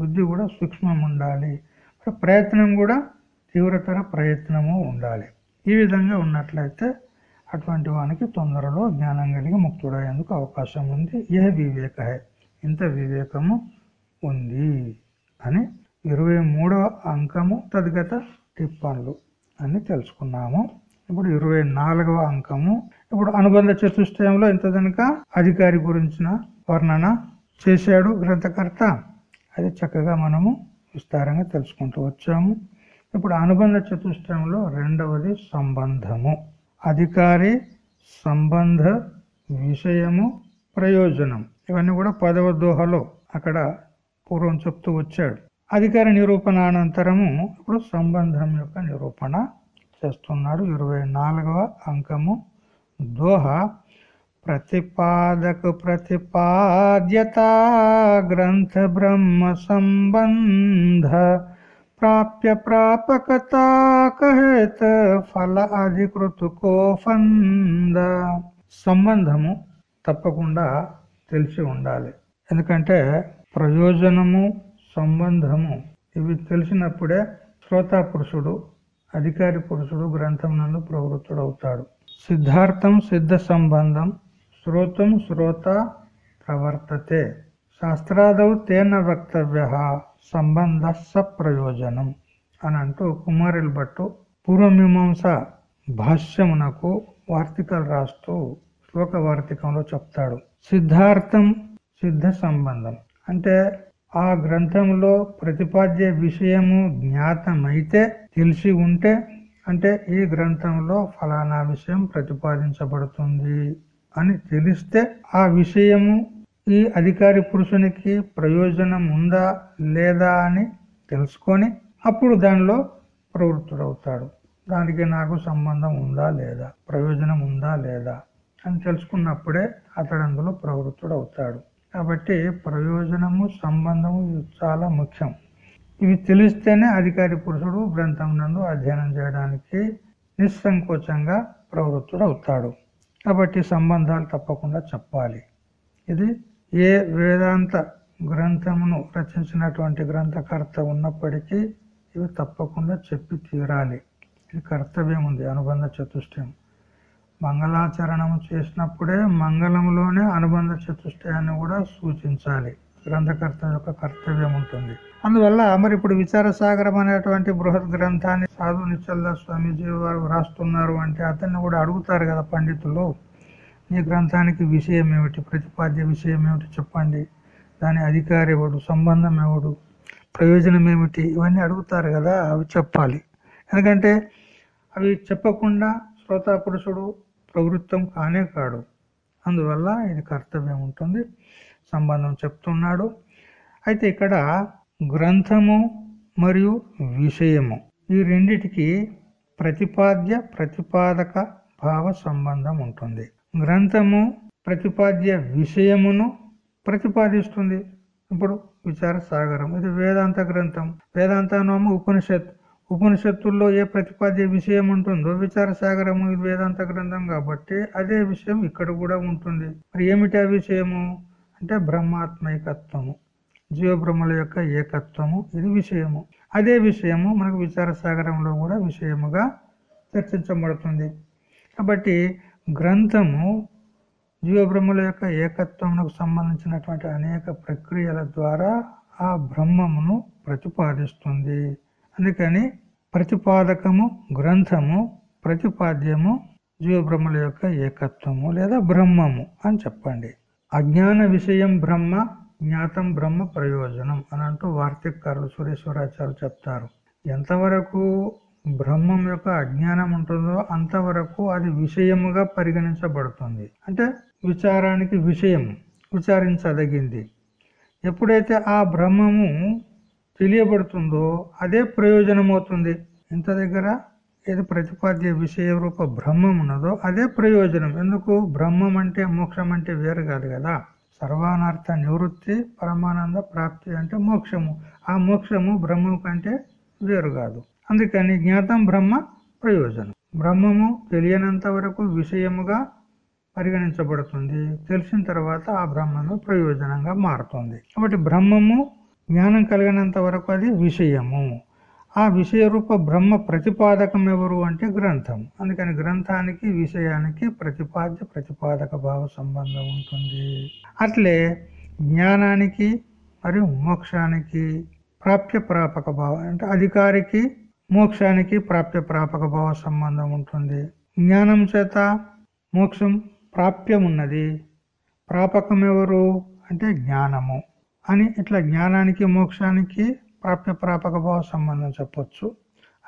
బుద్ధి కూడా సూక్ష్మం ఉండాలి. ప్రయత్నం కూడా తీవ్రతర ప్రయత్నము ఉండాలి. ఈ విధంగా ఉన్నట్లయితే అటువంటి వానికి తొందరలో జ్ఞానం కలిగి ముక్తుడయ్యేందుకు అవకాశం ఉంది. ఏ వివేక ఇంత వివేకము ఉంది అని ఇరవై అంకము తద్గత టిప్పన్లు అని తెలుసుకున్నాము. ఇప్పుడు ఇరవై నాలుగవ అంకము ఇప్పుడు అనుబంధ చతుష్టయంలో ఇంత కనుక అధికారి గురించిన వర్ణన చేశాడు గ్రంథకర్త అది చక్కగా మనము విస్తారంగా తెలుసుకుంటూ వచ్చాము. ఇప్పుడు అనుబంధ చతుష్టయంలో రెండవది సంబంధము. అధికారి సంబంధ విషయము ప్రయోజనం. ఇవన్నీ కూడా పదవ దోహలో అక్కడ పూర్వం చెప్తూ వచ్చాడు. అధికార నిరూపణ అనంతరము ఇప్పుడు సంబంధం యొక్క నిరూపణ చేస్తున్నాడు. ఇరవై నాలుగవ అంకము. దోహ ప్రతిపాదక ప్రతిపాద్యత గ్రంథ బ్రహ్మ సంబంధ प्राप्य प्रापकता कहत ఫల అధికృత కోఫంద సంబంధము తప్పకుండా తెలిసి ఉండాలి ఎందుకంటే ప్రయోజనము సంబంధము ఇవి తెలిసినప్పుడే శ్రోతా పురుషుడు అధికారి పురుషుడు గ్రంథం నందు ప్రవృత్తుడవుతాడు సిద్ధార్థం సిద్ధ సంబంధం శ్రోతం శ్రోత ప్రవర్తతే శాస్త్రాదౌ తేన వక్తవ్య సంబంధ సప్రయోజనం అని అంటూ కుమారులు భట్టు పూర్వమీమాంస భాష్యమునకు వార్తికలు రాస్తూ శ్లోక వార్తికంలో చెప్తాడు. సిద్ధార్థం సిద్ధ సంబంధం. అంటే ఆ గ్రంథంలో ప్రతిపాద్య విషయము జ్ఞాతమైతే తెలిసి ఉంటే అంటే ఈ గ్రంథంలో ఫలానా విషయం ప్రతిపాదించబడుతుంది అని తెలిస్తే ఆ విషయము ఈ అధికారి పురుషునికి ప్రయోజనం ఉందా లేదా అని తెలుసుకొని అప్పుడు దానిలో ప్రవృత్తుడవుతాడు. దానికి నాకు సంబంధం ఉందా లేదా? ప్రయోజనం ఉందా లేదా? అని తెలుసుకున్నప్పుడే అతడు అందులో ప్రవృత్తుడవుతాడు. కాబట్టి ప్రయోజనము సంబంధము చాలా ముఖ్యం. ఇవి తెలిస్తేనే అధికారి పురుషుడు గ్రంథం నందు అధ్యయనం చేయడానికి నిస్సంకోచంగా ప్రవృత్తుడవుతాడు. కాబట్టి సంబంధాలు తప్పకుండా చెప్పాలి. ఇది ఏ వేదాంత గ్రంథమును రచించినటువంటి గ్రంథకర్త ఉన్నప్పటికీ ఇవి తప్పకుండా చెప్పి తీరాలి. ఇది కర్తవ్యం ఉంది అనుబంధ చతుష్టయం. మంగళాచరణము చేసినప్పుడే మంగళంలోనే అనుబంధ చతుష్టయాన్ని కూడా సూచించాలి. గ్రంథకర్త యొక్క కర్తవ్యం ఉంటుంది అందువల్ల మరి ఇప్పుడు విచారసాగరం అనేటువంటి బృహత్ గ్రంథాన్ని సాధు నిశ్చల్ద స్వామీజీ వారు రాస్తున్నారు అంటే అతన్ని కూడా అడుగుతారు కదా పండితులు. నీ గ్రంథానికి విషయం ఏమిటి ప్రతిపాద్య విషయం ఏమిటి చెప్పండి. దాని అధికారి ఎవడు? సంబంధం ఎవడు? ప్రయోజనం ఏమిటి ఇవన్నీ అడుగుతారు కదా అవి చెప్పాలి. ఎందుకంటే అవి చెప్పకుండా శ్రోతా పురుషుడు ప్రవృత్తం కానే కాడు. అందువల్ల ఇది కర్తవ్యం ఉంటుంది. సంబంధం చెప్తున్నాడు. అయితే ఇక్కడ గ్రంథము మరియు విషయము ఈ రెండిటికి ప్రతిపాద్య ప్రతిపాదక భావ సంబంధం ఉంటుంది. గ్రంథము ప్రతిపాద్య విషయమును ప్రతిపాదిస్తుంది. ఇప్పుడు విచార సాగరం. ఇది వేదాంత గ్రంథం. వేదాంతనోము ఉపనిషత్. ఉపనిషత్తుల్లో ఏ ప్రతిపాద్య విషయం ఉంటుందో విచార సాగరము ఇది వేదాంత గ్రంథం కాబట్టి అదే విషయం ఇక్కడ కూడా ఉంటుంది. మరి ఏమిటి ఆ విషయము? అంటే బ్రహ్మాత్మైకత్వము. జీవబ్రహ్మల యొక్క ఏకత్వము. ఇది విషయము. అదే విషయము మనకు విచార సాగరంలో కూడా విషయముగా చర్చించబడుతుంది. కాబట్టి గ్రంథము జీవబ్రహ్మల యొక్క ఏకత్వమునకు సంబంధించినటువంటి అనేక ప్రక్రియల ద్వారా ఆ బ్రహ్మమును ప్రతిపాదిస్తుంది. అందుకని ప్రతిపాదకము గ్రంథము ప్రతిపాద్యము జీవబ్రహ్మల యొక్క ఏకత్వము లేదా బ్రహ్మము అని చెప్పండి. అజ్ఞాన విషయం బ్రహ్మ జ్ఞాతం బ్రహ్మ ప్రయోజనం అని అంటూ వార్తికారులు సురేశ్వరాచార్యులు చెప్తారు. ఎంతవరకు బ్రహ్మం యొక్క అజ్ఞానం ఉంటుందో అంతవరకు అది విషయముగా పరిగణించబడుతుంది. అంటే విచారానికి విషయం విచారించదగింది. ఎప్పుడైతే ఆ బ్రహ్మము తెలియబడుతుందో అదే ప్రయోజనమవుతుంది. ఇంత దగ్గర ఏది ప్రతిపాద్య విషయ రూప బ్రహ్మం ఉన్నదో అదే ప్రయోజనం. ఎందుకు? బ్రహ్మం అంటే మోక్షం అంటే వేరు కాదు కదా. సర్వానార్థ నివృత్తి పరమానంద ప్రాప్తి అంటే మోక్షము. ఆ మోక్షము బ్రహ్మం కంటే వేరు కాదు. అందుకని జ్ఞాతం బ్రహ్మ ప్రయోజనం. బ్రహ్మము తెలియనంత వరకు విషయముగా పరిగణించబడుతుంది. తెలిసిన తర్వాత ఆ బ్రహ్మను ప్రయోజనంగా మారుతుంది. కాబట్టి బ్రహ్మము జ్ఞానం కలిగినంత వరకు అది విషయము. ఆ విషయ రూప బ్రహ్మ ప్రతిపాదకం ఎవరు అంటే గ్రంథం. అందుకని గ్రంథానికి విషయానికి ప్రతిపాద్య ప్రతిపాదక భావ సంబంధం ఉంటుంది. అట్లే జ్ఞానానికి మరియు మోక్షానికి ప్రాప్య ప్రాపక భావం అంటే అధికారికి మోక్షానికి ప్రాప్య ప్రాపక భావ సంబంధం ఉంటుంది. జ్ఞానం చేత మోక్షం ప్రాప్యం ఉన్నది ప్రాపకం ఎవరు అంటే జ్ఞానము. అని ఇట్లా జ్ఞానానికి మోక్షానికి ప్రాప్య ప్రాపక భావ సంబంధం చెప్పొచ్చు.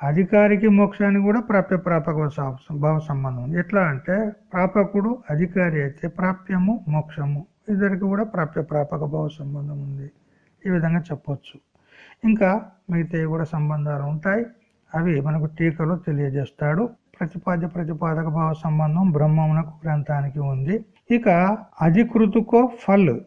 అధికారికి మోక్షానికి కూడా ప్రాప్య ప్రాపక భావ సంబంధం ఉంది. ఎట్లా అంటే ప్రాపకుడు అధికారి అయితే ప్రాప్యము మోక్షము ఇద్దరికి కూడా ప్రాప్య ప్రాపక భావ సంబంధం ఉంది. ఈ విధంగా చెప్పొచ్చు. ఇంకా మిగతా కూడా సంబంధాలు ఉంటాయి. అవి మనకు టీకలో తెలియజేస్తాడు. ప్రతిపాద్య ప్రతిపాదక భావ సంబంధం బ్రహ్మమునకు గ్రంథానికి ఉంది. ఇక అధికృతుకో ఫల్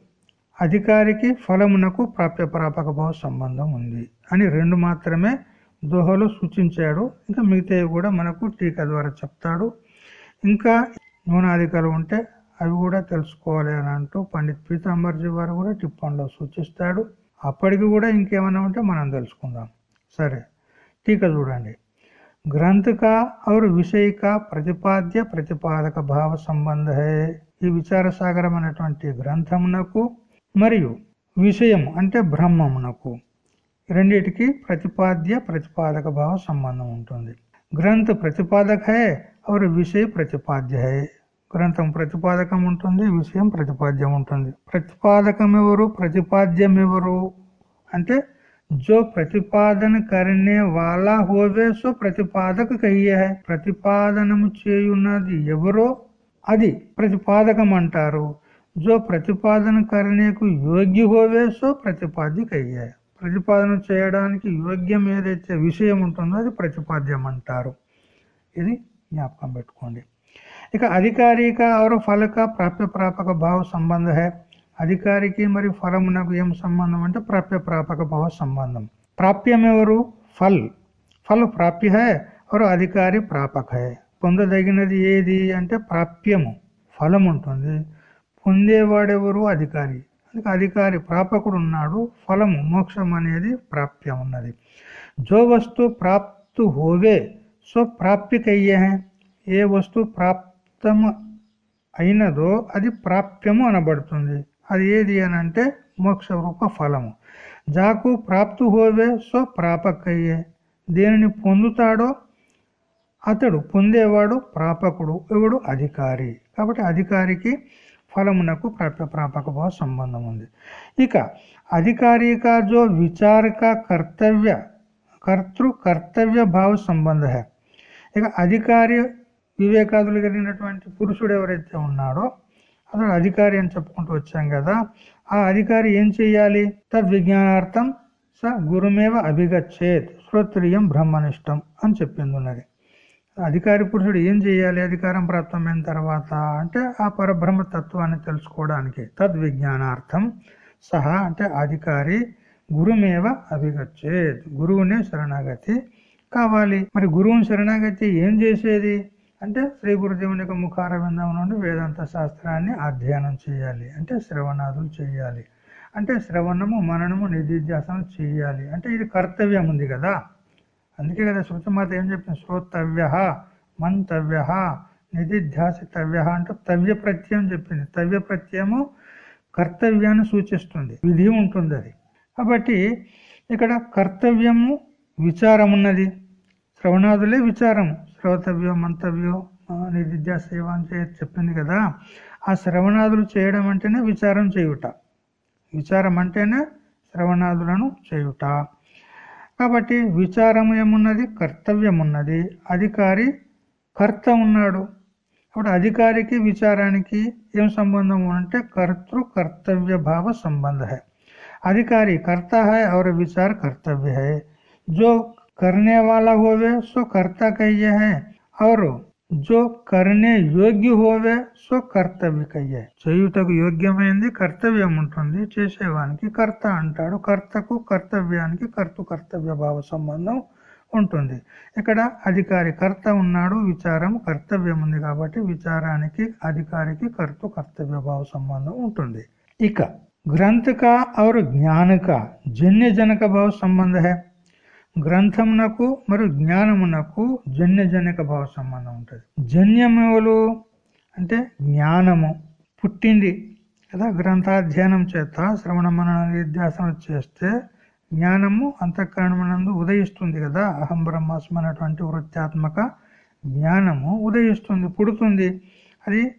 అధికారికి ఫలమునకు ప్రాప్య ప్రాపక భావ సంబంధం ఉంది అని రెండు మాత్రమే దోహలో సూచించాడు. ఇంకా మిగతావి కూడా మనకు టీకా ద్వారా చెప్తాడు. ఇంకా న్యూనాధికారులు ఉంటే అవి కూడా తెలుసుకోవాలి అని అంటూ పండిత్ పీతాంబర్జీ వారు కూడా టిప్పన్లో సూచిస్తాడు. అప్పటికి కూడా ఇంకేమైనా ఉంటే మనం తెలుసుకుందాం. సరే. టీక చూడండి. గ్రంథిక का విషయిక ప్రతిపాద్య ప్రతిపాదక భావ సంబంధ ఈ విచార సాగరమైనటువంటి గ్రంథమునకు మరియు విషయం అంటే బ్రహ్మమునకు రెండిటికి ప్రతిపాద్య ప్రతిపాదక భావ సంబంధం ఉంటుంది. గ్రంథ ప్రతిపాదక హే అవరు విషయ ప్రతిపాద్య హే. గ్రంథం ప్రతిపాదకం ఉంటుంది విషయం ప్రతిపాద్యం ఉంటుంది. ప్రతిపాదకం ఎవరు? ప్రతిపాద్యం ఎవరు? అంటే जो प्रतिपादन करने वाला होवे సో ప్రతిపాదక కయ్యే ప్రతిపాదనము చేయున్నది ఎవరో అది ప్రతిపాదకం అంటారు జో ప్రతిపాదన కరణకు యోగ్య హోవే సో ప్రతిపాద్య కయ్యే ప్రతిపాదన చేయడానికి యోగ్యం ఏదైతే విషయం ఉంటుందో అది ప్రతిపాద్యం అంటారు ఇది జ్ఞాపకం పెట్టుకోండి ఇక అధికారిక और फल का प्राप्य प्रापक भाव संबंध है అధికారికి మరి ఫలమునకు ఏం సంబంధం అంటే ప్రాప్య ప్రాపక భావ సంబంధం. ప్రాప్యం ఎవరు? ఫల్. ఫల్ ప్రాప్య హే అధికారి ప్రాపక హే. పొందదగినది ఏది అంటే ప్రాప్యము ఫలం ఉంటుంది. పొందేవాడెవరు? అధికారి. అందుకే అధికారి ప్రాపకుడు ఉన్నాడు ఫలము మోక్షం అనేది ప్రాప్యం ఉన్నది. జో వస్తు ప్రాప్తు హోవే సో ప్రాప్యకయ్యే ఏ వస్తువు ప్రాప్తము అయినదో అది ప్రాప్యము అనబడుతుంది. అది ఏది అని అంటే మోక్షరూప ఫలము. జాకు ప్రాప్తు హోవే సో ప్రాపకయ్యే. దేనిని పొందుతాడో అతడు పొందేవాడు ప్రాపకుడు ఎవడు అధికారి. కాబట్టి అధికారికి ఫలమునకు ప్రాప్య ప్రాపక భావ సంబంధం ఉంది. ఇక అధికారిక జో విచారక కర్తవ్య కర్తృ కర్తవ్య భావ సంబంధ. ఇక అధికారి వివేకాదులు కలిగినటువంటి పురుషుడు ఎవరైతే ఉన్నాడో అతను అధికారి అని చెప్పుకుంటూ వచ్చాం కదా. ఆ అధికారి ఏం చెయ్యాలి? తద్విజ్ఞానార్థం స గురుమేవ అభిగచ్చేత్ శ్రోత్రియం బ్రహ్మనిష్టం అని చెప్పింది ఉన్నది. అధికారి పురుషుడు ఏం చేయాలి అధికారం ప్రాప్తమైన తర్వాత అంటే ఆ పరబ్రహ్మ తత్వాన్ని తెలుసుకోవడానికి తద్విజ్ఞానార్థం సహా అంటే అధికారి గురుమేవ అభిగచ్చేత్ గురువునే శరణాగతి కావాలి. మరి గురువుని శరణాగతి ఏం చేసేది? అంటే శ్రీ గురుదేవుని యొక్క ముఖారవిందం నుండి వేదాంత శాస్త్రాన్ని అధ్యయనం చేయాలి. అంటే శ్రవణాదులు చేయాలి. అంటే శ్రవణము మననము నిధిధ్యాసనం చేయాలి. అంటే ఇది కర్తవ్యం ఉంది కదా. అందుకే కదా శృతిమాత ఏం చెప్పింది? శ్రోతవ్య మంతవ్య నిధిధ్యాసితవ్య అంటే తవ్య ప్రత్యయం చెప్పింది. తవ్య ప్రత్యయము కర్తవ్యాన్ని సూచిస్తుంది. విధి ఉంటుంది అది కాబట్టి ఇక్కడ కర్తవ్యము విచారం ఉన్నది శ్రవణాదులే విచారము శ్రోతవ్యం మంతవ్యం నిధిధ్యా సేవ అని చెప్పింది కదా ఆ శ్రవణాదులు చేయడం అంటేనే విచారం చేయుట విచారం అంటేనే శ్రవణాదులను చేయుట కాబట్టి విచారం ఏమున్నది కర్తవ్యం ఉన్నది అధికారి కర్త ఉన్నాడు కాబట్టి అధికారికి విచారానికి ఏం సంబంధం అంటే కర్తృ కర్తవ్య భావ సంబంధ है अधिकारी करता है और विचार कर्तव्य है जो करने वाला होवे सो कर्ता कहिए है और जो करने యోగ్య హోవే సో కర్తవ్య కయ్యే చేయుటకు యోగ్యమైంది కర్తవ్యం ఉంటుంది చేసేవానికి కర్త అంటాడు కర్తకు కర్తవ్యానికి కర్తు కర్తవ్య భావ సంబంధం ఉంటుంది ఇక్కడ అధికారి కర్త ఉన్నాడు విచారం కర్తవ్యం ఉంది కాబట్టి విచారానికి అధికారికి కర్తు కర్తవ్య భావ సంబంధం ఉంటుంది ఇక గ్రంథ కా और జ్ఞాన కా జన్య జనక భావ సంబంధ है గ్రంథమునకు మరియు జ్ఞానమునకు జన్యజనక భావ సంబంధం ఉంటుంది. జన్యములు అంటే జ్ఞానము. పుట్టింది కదా గ్రంథాధ్యయనం చేత శ్రవణ మనన నిధ్యాసనం చేస్తే జ్ఞానము అంతఃకరణమునందు ఉదయిస్తుంది కదా. అహం బ్రహ్మాస్మి అనేటువంటి వృత్యాత్మక జ్ఞానము ఉదయిస్తుంది పుడుతుంది. అది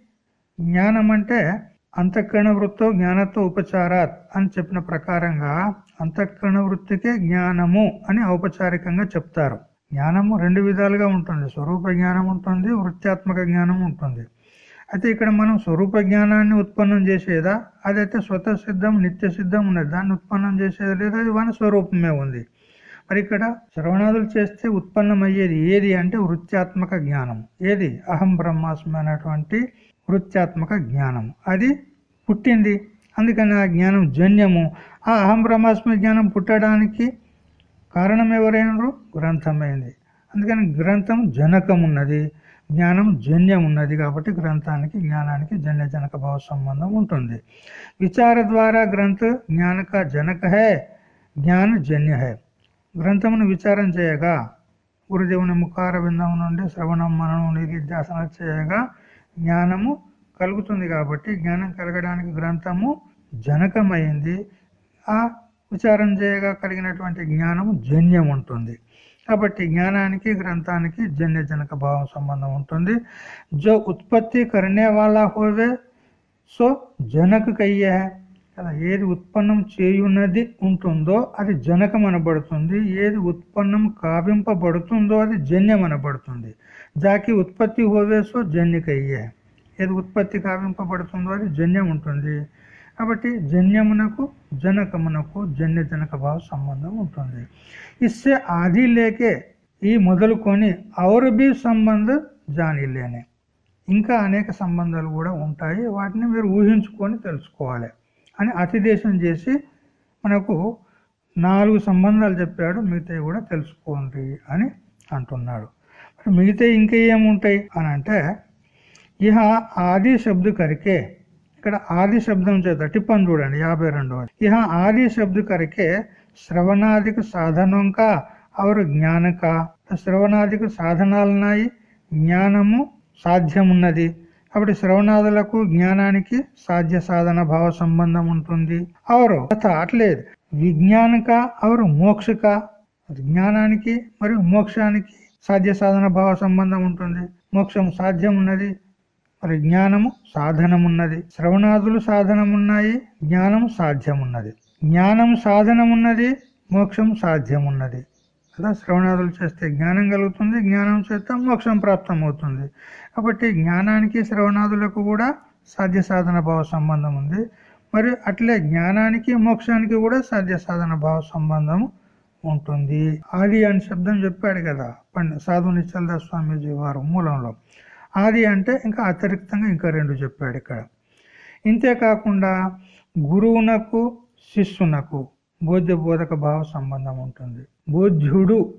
జ్ఞానం అంటే అంతఃకరణ వృత్తో జ్ఞానత్వ ఉపచారాత్ అని చెప్పిన ప్రకారంగా అంతఃకరణ వృత్తికే జ్ఞానము అని ఔపచారికంగా చెప్తారు. జ్ఞానము రెండు విధాలుగా ఉంటుంది. స్వరూప జ్ఞానం ఉంటుంది వృత్త్యాత్మక జ్ఞానం ఉంటుంది. అయితే ఇక్కడ మనం స్వరూప జ్ఞానాన్ని ఉత్పన్నం చేసేదా? అదైతే స్వత సిద్ధం నిత్య సిద్ధం ఉన్నది. దాన్ని ఉత్పన్నం చేసేది లేదా? అది వాని స్వరూపమే ఉంది. మరి ఇక్కడ శ్రవణాదులు చేస్తే ఉత్పన్నమయ్యేది ఏది అంటే వృత్యాత్మక జ్ఞానం. ఏది? అహం బ్రహ్మాస్మి అనేటువంటి వృత్యాత్మక జ్ఞానం. అది పుట్టింది. అందుకని ఆ జ్ఞానం జన్యము. ఆ అహం బ్రహ్మాస్మి జ్ఞానం పుట్టడానికి కారణం ఎవరైనరు గ్రంథమైంది. అందుకని గ్రంథం జనకం ఉన్నది జ్ఞానం జన్యం ఉన్నది కాబట్టి గ్రంథానికి జ్ఞానానికి జన్య జనక భావ సంబంధం ఉంటుంది. విచార ద్వారా గ్రంథ జ్ఞానక జనక హే జ్ఞాన జన్య హే గ్రంథమును విచారం చేయగా గురుదేవుని ముఖార బిందం నుండి శ్రవణం మననం నిధిధ్యాసన చేయగా జ్ఞానము కలుగుతుంది కాబట్టి జ్ఞానం కలగడానికి గ్రంథము జనకమైంది. ఆ విచారం చేయగా కలిగినటువంటి జ్ఞానము జన్యం ఉంటుంది. కాబట్టి జ్ఞానానికి గ్రంథానికి జన్య జనక భావం సంబంధం ఉంటుంది. జో ఉత్పత్తి కరణే వాళ్ళ హోవే సో జనక కయ్యే కదా ఏది ఉత్పన్నం చేయున్నది ఉంటుందో అది జనకం అనబడుతుంది ఏది ఉత్పన్నం కావింపబడుతుందో అది జన్యం అనబడుతుంది జాకి ఉత్పత్తి హోవే సో జన్యకయ్యే. ఏది ఉత్పత్తి కావింపబడుతుందో అది జన్యం ఉంటుంది. కాబట్టి జన్యమునకు జనకమునకు జన్య జనక భావ సంబంధం ఉంటుంది. ఇస్సే ఆది లేకే ఈ మొదలుకొని ఔర్ బి సంబంధ జానిలేనే ఇంకా అనేక సంబంధాలు కూడా ఉంటాయి. వాటిని మీరు ఊహించుకొని తెలుసుకోవాలి. అని అతిదేశం చేసి మనకు నాలుగు సంబంధాలు చెప్పాడు. మిగతావి కూడా తెలుసుకోండి అని అంటున్నాడు. మిగతా ఇంకా ఏముంటాయి అని అంటే ఇహ ఆది శబ్ద కరికే. ఇక్కడ ఆది శబ్దం చేత టిప్పని చూడండి యాభై రెండవ ఇహ ఆది శబ్ద కరికే శ్రవణాదిక సాధనం కా అవరు జ్ఞానక. శ్రవణాదిక సాధనాలున్నాయి జ్ఞానము సాధ్యమున్నది. కాబట్టి శ్రవణాదులకు జ్ఞానానికి సాధ్య సాధన భావ సంబంధం ఉంటుంది. అవరు అట్లేదు. విజ్ఞానక అవరు మోక్షక. జ్ఞానానికి మరియు మోక్షానికి సాధ్య సాధన భావ సంబంధం ఉంటుంది. మోక్షం సాధ్యం ఉన్నది మరి జ్ఞానము సాధనమున్నది. శ్రవణాదులు సాధనమున్నాయి జ్ఞానం సాధ్యమున్నది. జ్ఞానం సాధనమున్నది మోక్షం సాధ్యమున్నది. కదా? శ్రవణాదులు చేస్తే జ్ఞానం కలుగుతుంది జ్ఞానం చేస్తే మోక్షం ప్రాప్తం అవుతుంది కాబట్టి జ్ఞానానికి శ్రవణాదులకు కూడా సాధ్య సాధన భావ సంబంధం ఉంది. మరి అట్లే జ్ఞానానికి మోక్షానికి కూడా సాధ్య సాధన భావ సంబంధం ఉంటుంది. ఆది అని శబ్దం చెప్పాడు కదా పండి సాధు నిశ్చలదాస్ స్వామీజీ వారు మూలంలో. ఆది అంటే ఇంకా అతిరిక్తంగా ఇంకా రెండు చెప్పాడు ఇక్కడ. ఇంతేకాకుండా గురువునకు శిష్యునకు బోధ్య బోధక భావ సంబంధం ఉంటుంది. బోధ్యుడు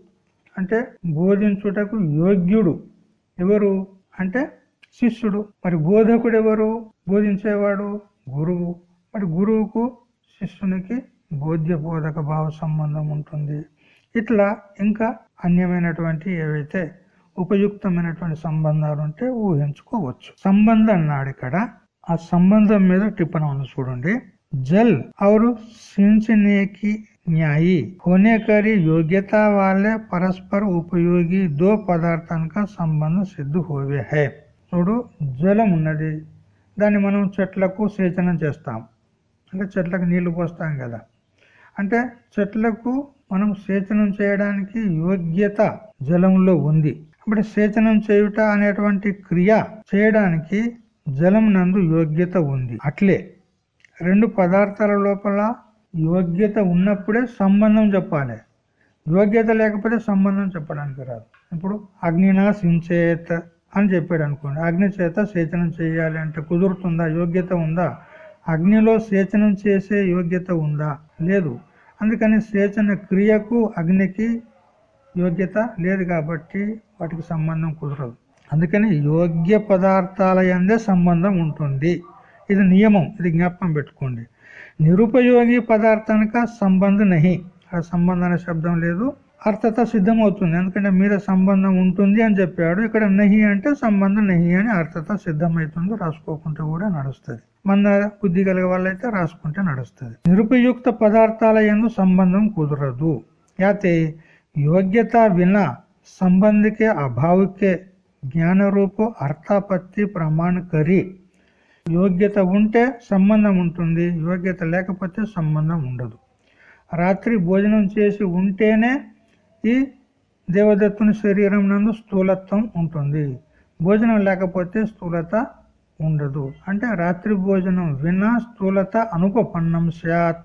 అంటే బోధించుటకు యోగ్యుడు ఎవరు అంటే శిష్యుడు. మరి బోధకుడు ఎవరు? బోధించేవాడు గురువు. మరి గురువుకు శిష్యునికి బోధ్య బోధక భావ సంబంధం ఉంటుంది. ఇట్లా ఇంకా అన్యమైనటువంటి ఏవైతే ఉపయుక్తమైనటువంటి సంబంధాలు ఉంటే ఊహించుకోవచ్చు సంబంధం అన్నాడు ఇక్కడ ఆ సంబంధం మీద టిప్పన ఉంది చూడండి జల్ और सिंचने की न्यायी होने करी योग्यता वाले परस्पर उपयोगी दो पदार्थां का संबंध सिद्ध हुए है చూడు జలం ఉన్నది దాన్ని మనం చెట్లకు సేచనం చేస్తాం అంటే చెట్లకు నీళ్లు పోస్తాం కదా అంటే చెట్లకు మనం సేచనం చేయడానికి యోగ్యత జలంలో ఉంది అప్పుడు సేచనం చేయుట అనేటువంటి క్రియ చేయడానికి జలం నందు యోగ్యత ఉంది. అట్లే రెండు పదార్థాల లోపల యోగ్యత ఉన్నప్పుడే సంబంధం చెప్పాలి. యోగ్యత లేకపోతే సంబంధం చెప్పడానికి రాదు. ఇప్పుడు అగ్నినా సించేత అని చెప్పాడు అనుకోండి. అగ్ని చేత సేచనం చేయాలి అంటే కుదురుతుందా? యోగ్యత ఉందా? అగ్నిలో సేచనం చేసే యోగ్యత ఉందా? లేదు. అందుకని సేచన క్రియకు అగ్నికి యోగ్యత లేదు కాబట్టి వాటికి సంబంధం కుదరదు. అందుకని యోగ్య పదార్థాల ఎందే సంబంధం ఉంటుంది. ఇది నియమం ఇది జ్ఞాపకం పెట్టుకోండి. నిరుపయోగి పదార్థానికి సంబంధం నహి. ఆ సంబంధం అనే శబ్దం లేదు. అర్థత సిద్ధం అవుతుంది ఎందుకంటే మీద సంబంధం ఉంటుంది అని చెప్పాడు. ఇక్కడ నహి అంటే సంబంధం నహి అని అర్థత సిద్ధమవుతుంది. రాసుకోకుంటే కూడా నడుస్తుంది. మన బుద్ధి కలిగే వాళ్ళైతే రాసుకుంటే నడుస్తుంది. నిరుపయుక్త పదార్థాల ఎందు సంబంధం కుదరదు. అయితే యోగ్యత వినా సంబంధికే అభావికే జ్ఞాన రూప అర్థాపత్తి ప్రమాణకరి యోగ్యత ఉంటే సంబంధం ఉంటుంది యోగ్యత లేకపోతే సంబంధం ఉండదు రాత్రి భోజనం చేసి ఉంటేనే ఈ దేవదత్తుని శరీరం నందు స్థూలత్వం ఉంటుంది భోజనం లేకపోతే స్థూలత ఉండదు అంటే రాత్రి భోజనం వినా స్థూలత అనుపపన్నం సత్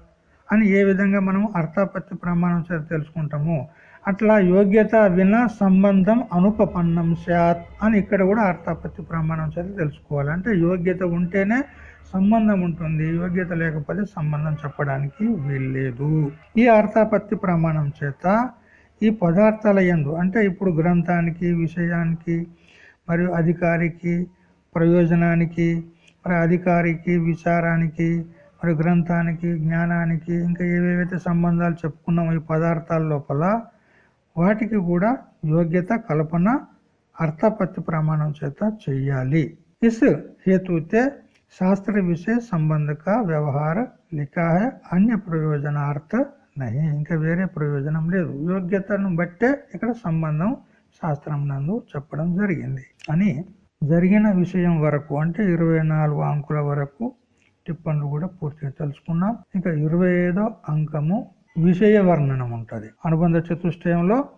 అని ఏ విధంగా మనం అర్థాపత్తి ప్రమాణం చేత తెలుసుకుంటాము అట్లా యోగ్యత విన సంబంధం అనుపపన్నం సత్ అని ఇక్కడ కూడా అర్థాపత్తి ప్రమాణం చేత తెలుసుకోవాలి. అంటే యోగ్యత ఉంటేనే సంబంధం ఉంటుంది. యోగ్యత లేకపోతే సంబంధం చెప్పడానికి వీల్లేదు. ఈ అర్థాపత్తి ప్రమాణం చేత ఈ పదార్థాల ఎందు అంటే ఇప్పుడు గ్రంథానికి విషయానికి మరియు అధికారికి ప్రయోజనానికి మరి అధికారికి విచారానికి మరి గ్రంథానికి జ్ఞానానికి ఇంకా ఏవేవైతే సంబంధాలు చెప్పుకున్నామో ఈ పదార్థాల లోపల వాటికి కూడా యోగ్యత కల్పన అర్థపత్తి ప్రమాణం చేత చెయ్యాలి. ఇస్ హేతుతే శాస్త్ర విషయ సంబంధక వ్యవహార లిఖా అన్య ప్రయోజనార్థ నహి. ఇంకా వేరే ప్రయోజనం లేదు. యోగ్యతను బట్టే ఇక్కడ సంబంధం శాస్త్రం నందు చెప్పడం జరిగింది. అని జరిగిన విషయం వరకు అంటే ఇరవై నాలుగు అంకుల వరకు టిప్పన్లు కూడా పూర్తిగా తెలుసుకున్నాం. ఇంకా ఇరవై ఐదో అంకము విషయ వర్ణనం ఉంటుంది అనుబంధ చతుష్టయంలో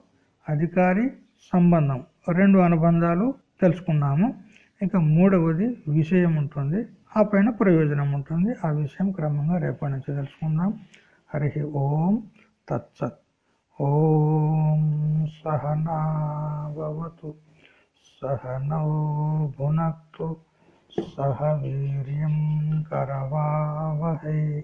అధికారి సంబంధం. రెండు అనుబంధాలు తెలుసుకున్నాము. ఇంకా మూడవది విషయం ఉంటుంది ఆ పైన ప్రయోజనం ఉంటుంది ఆ విషయం క్రమంగా రేపటి నుంచి తెలుసుకుందాం. హరి ఓం తత్సత్. ఓం సహనాభవతు. సహనౌ భునక్తు. సహ వీర్యం కరవావహై.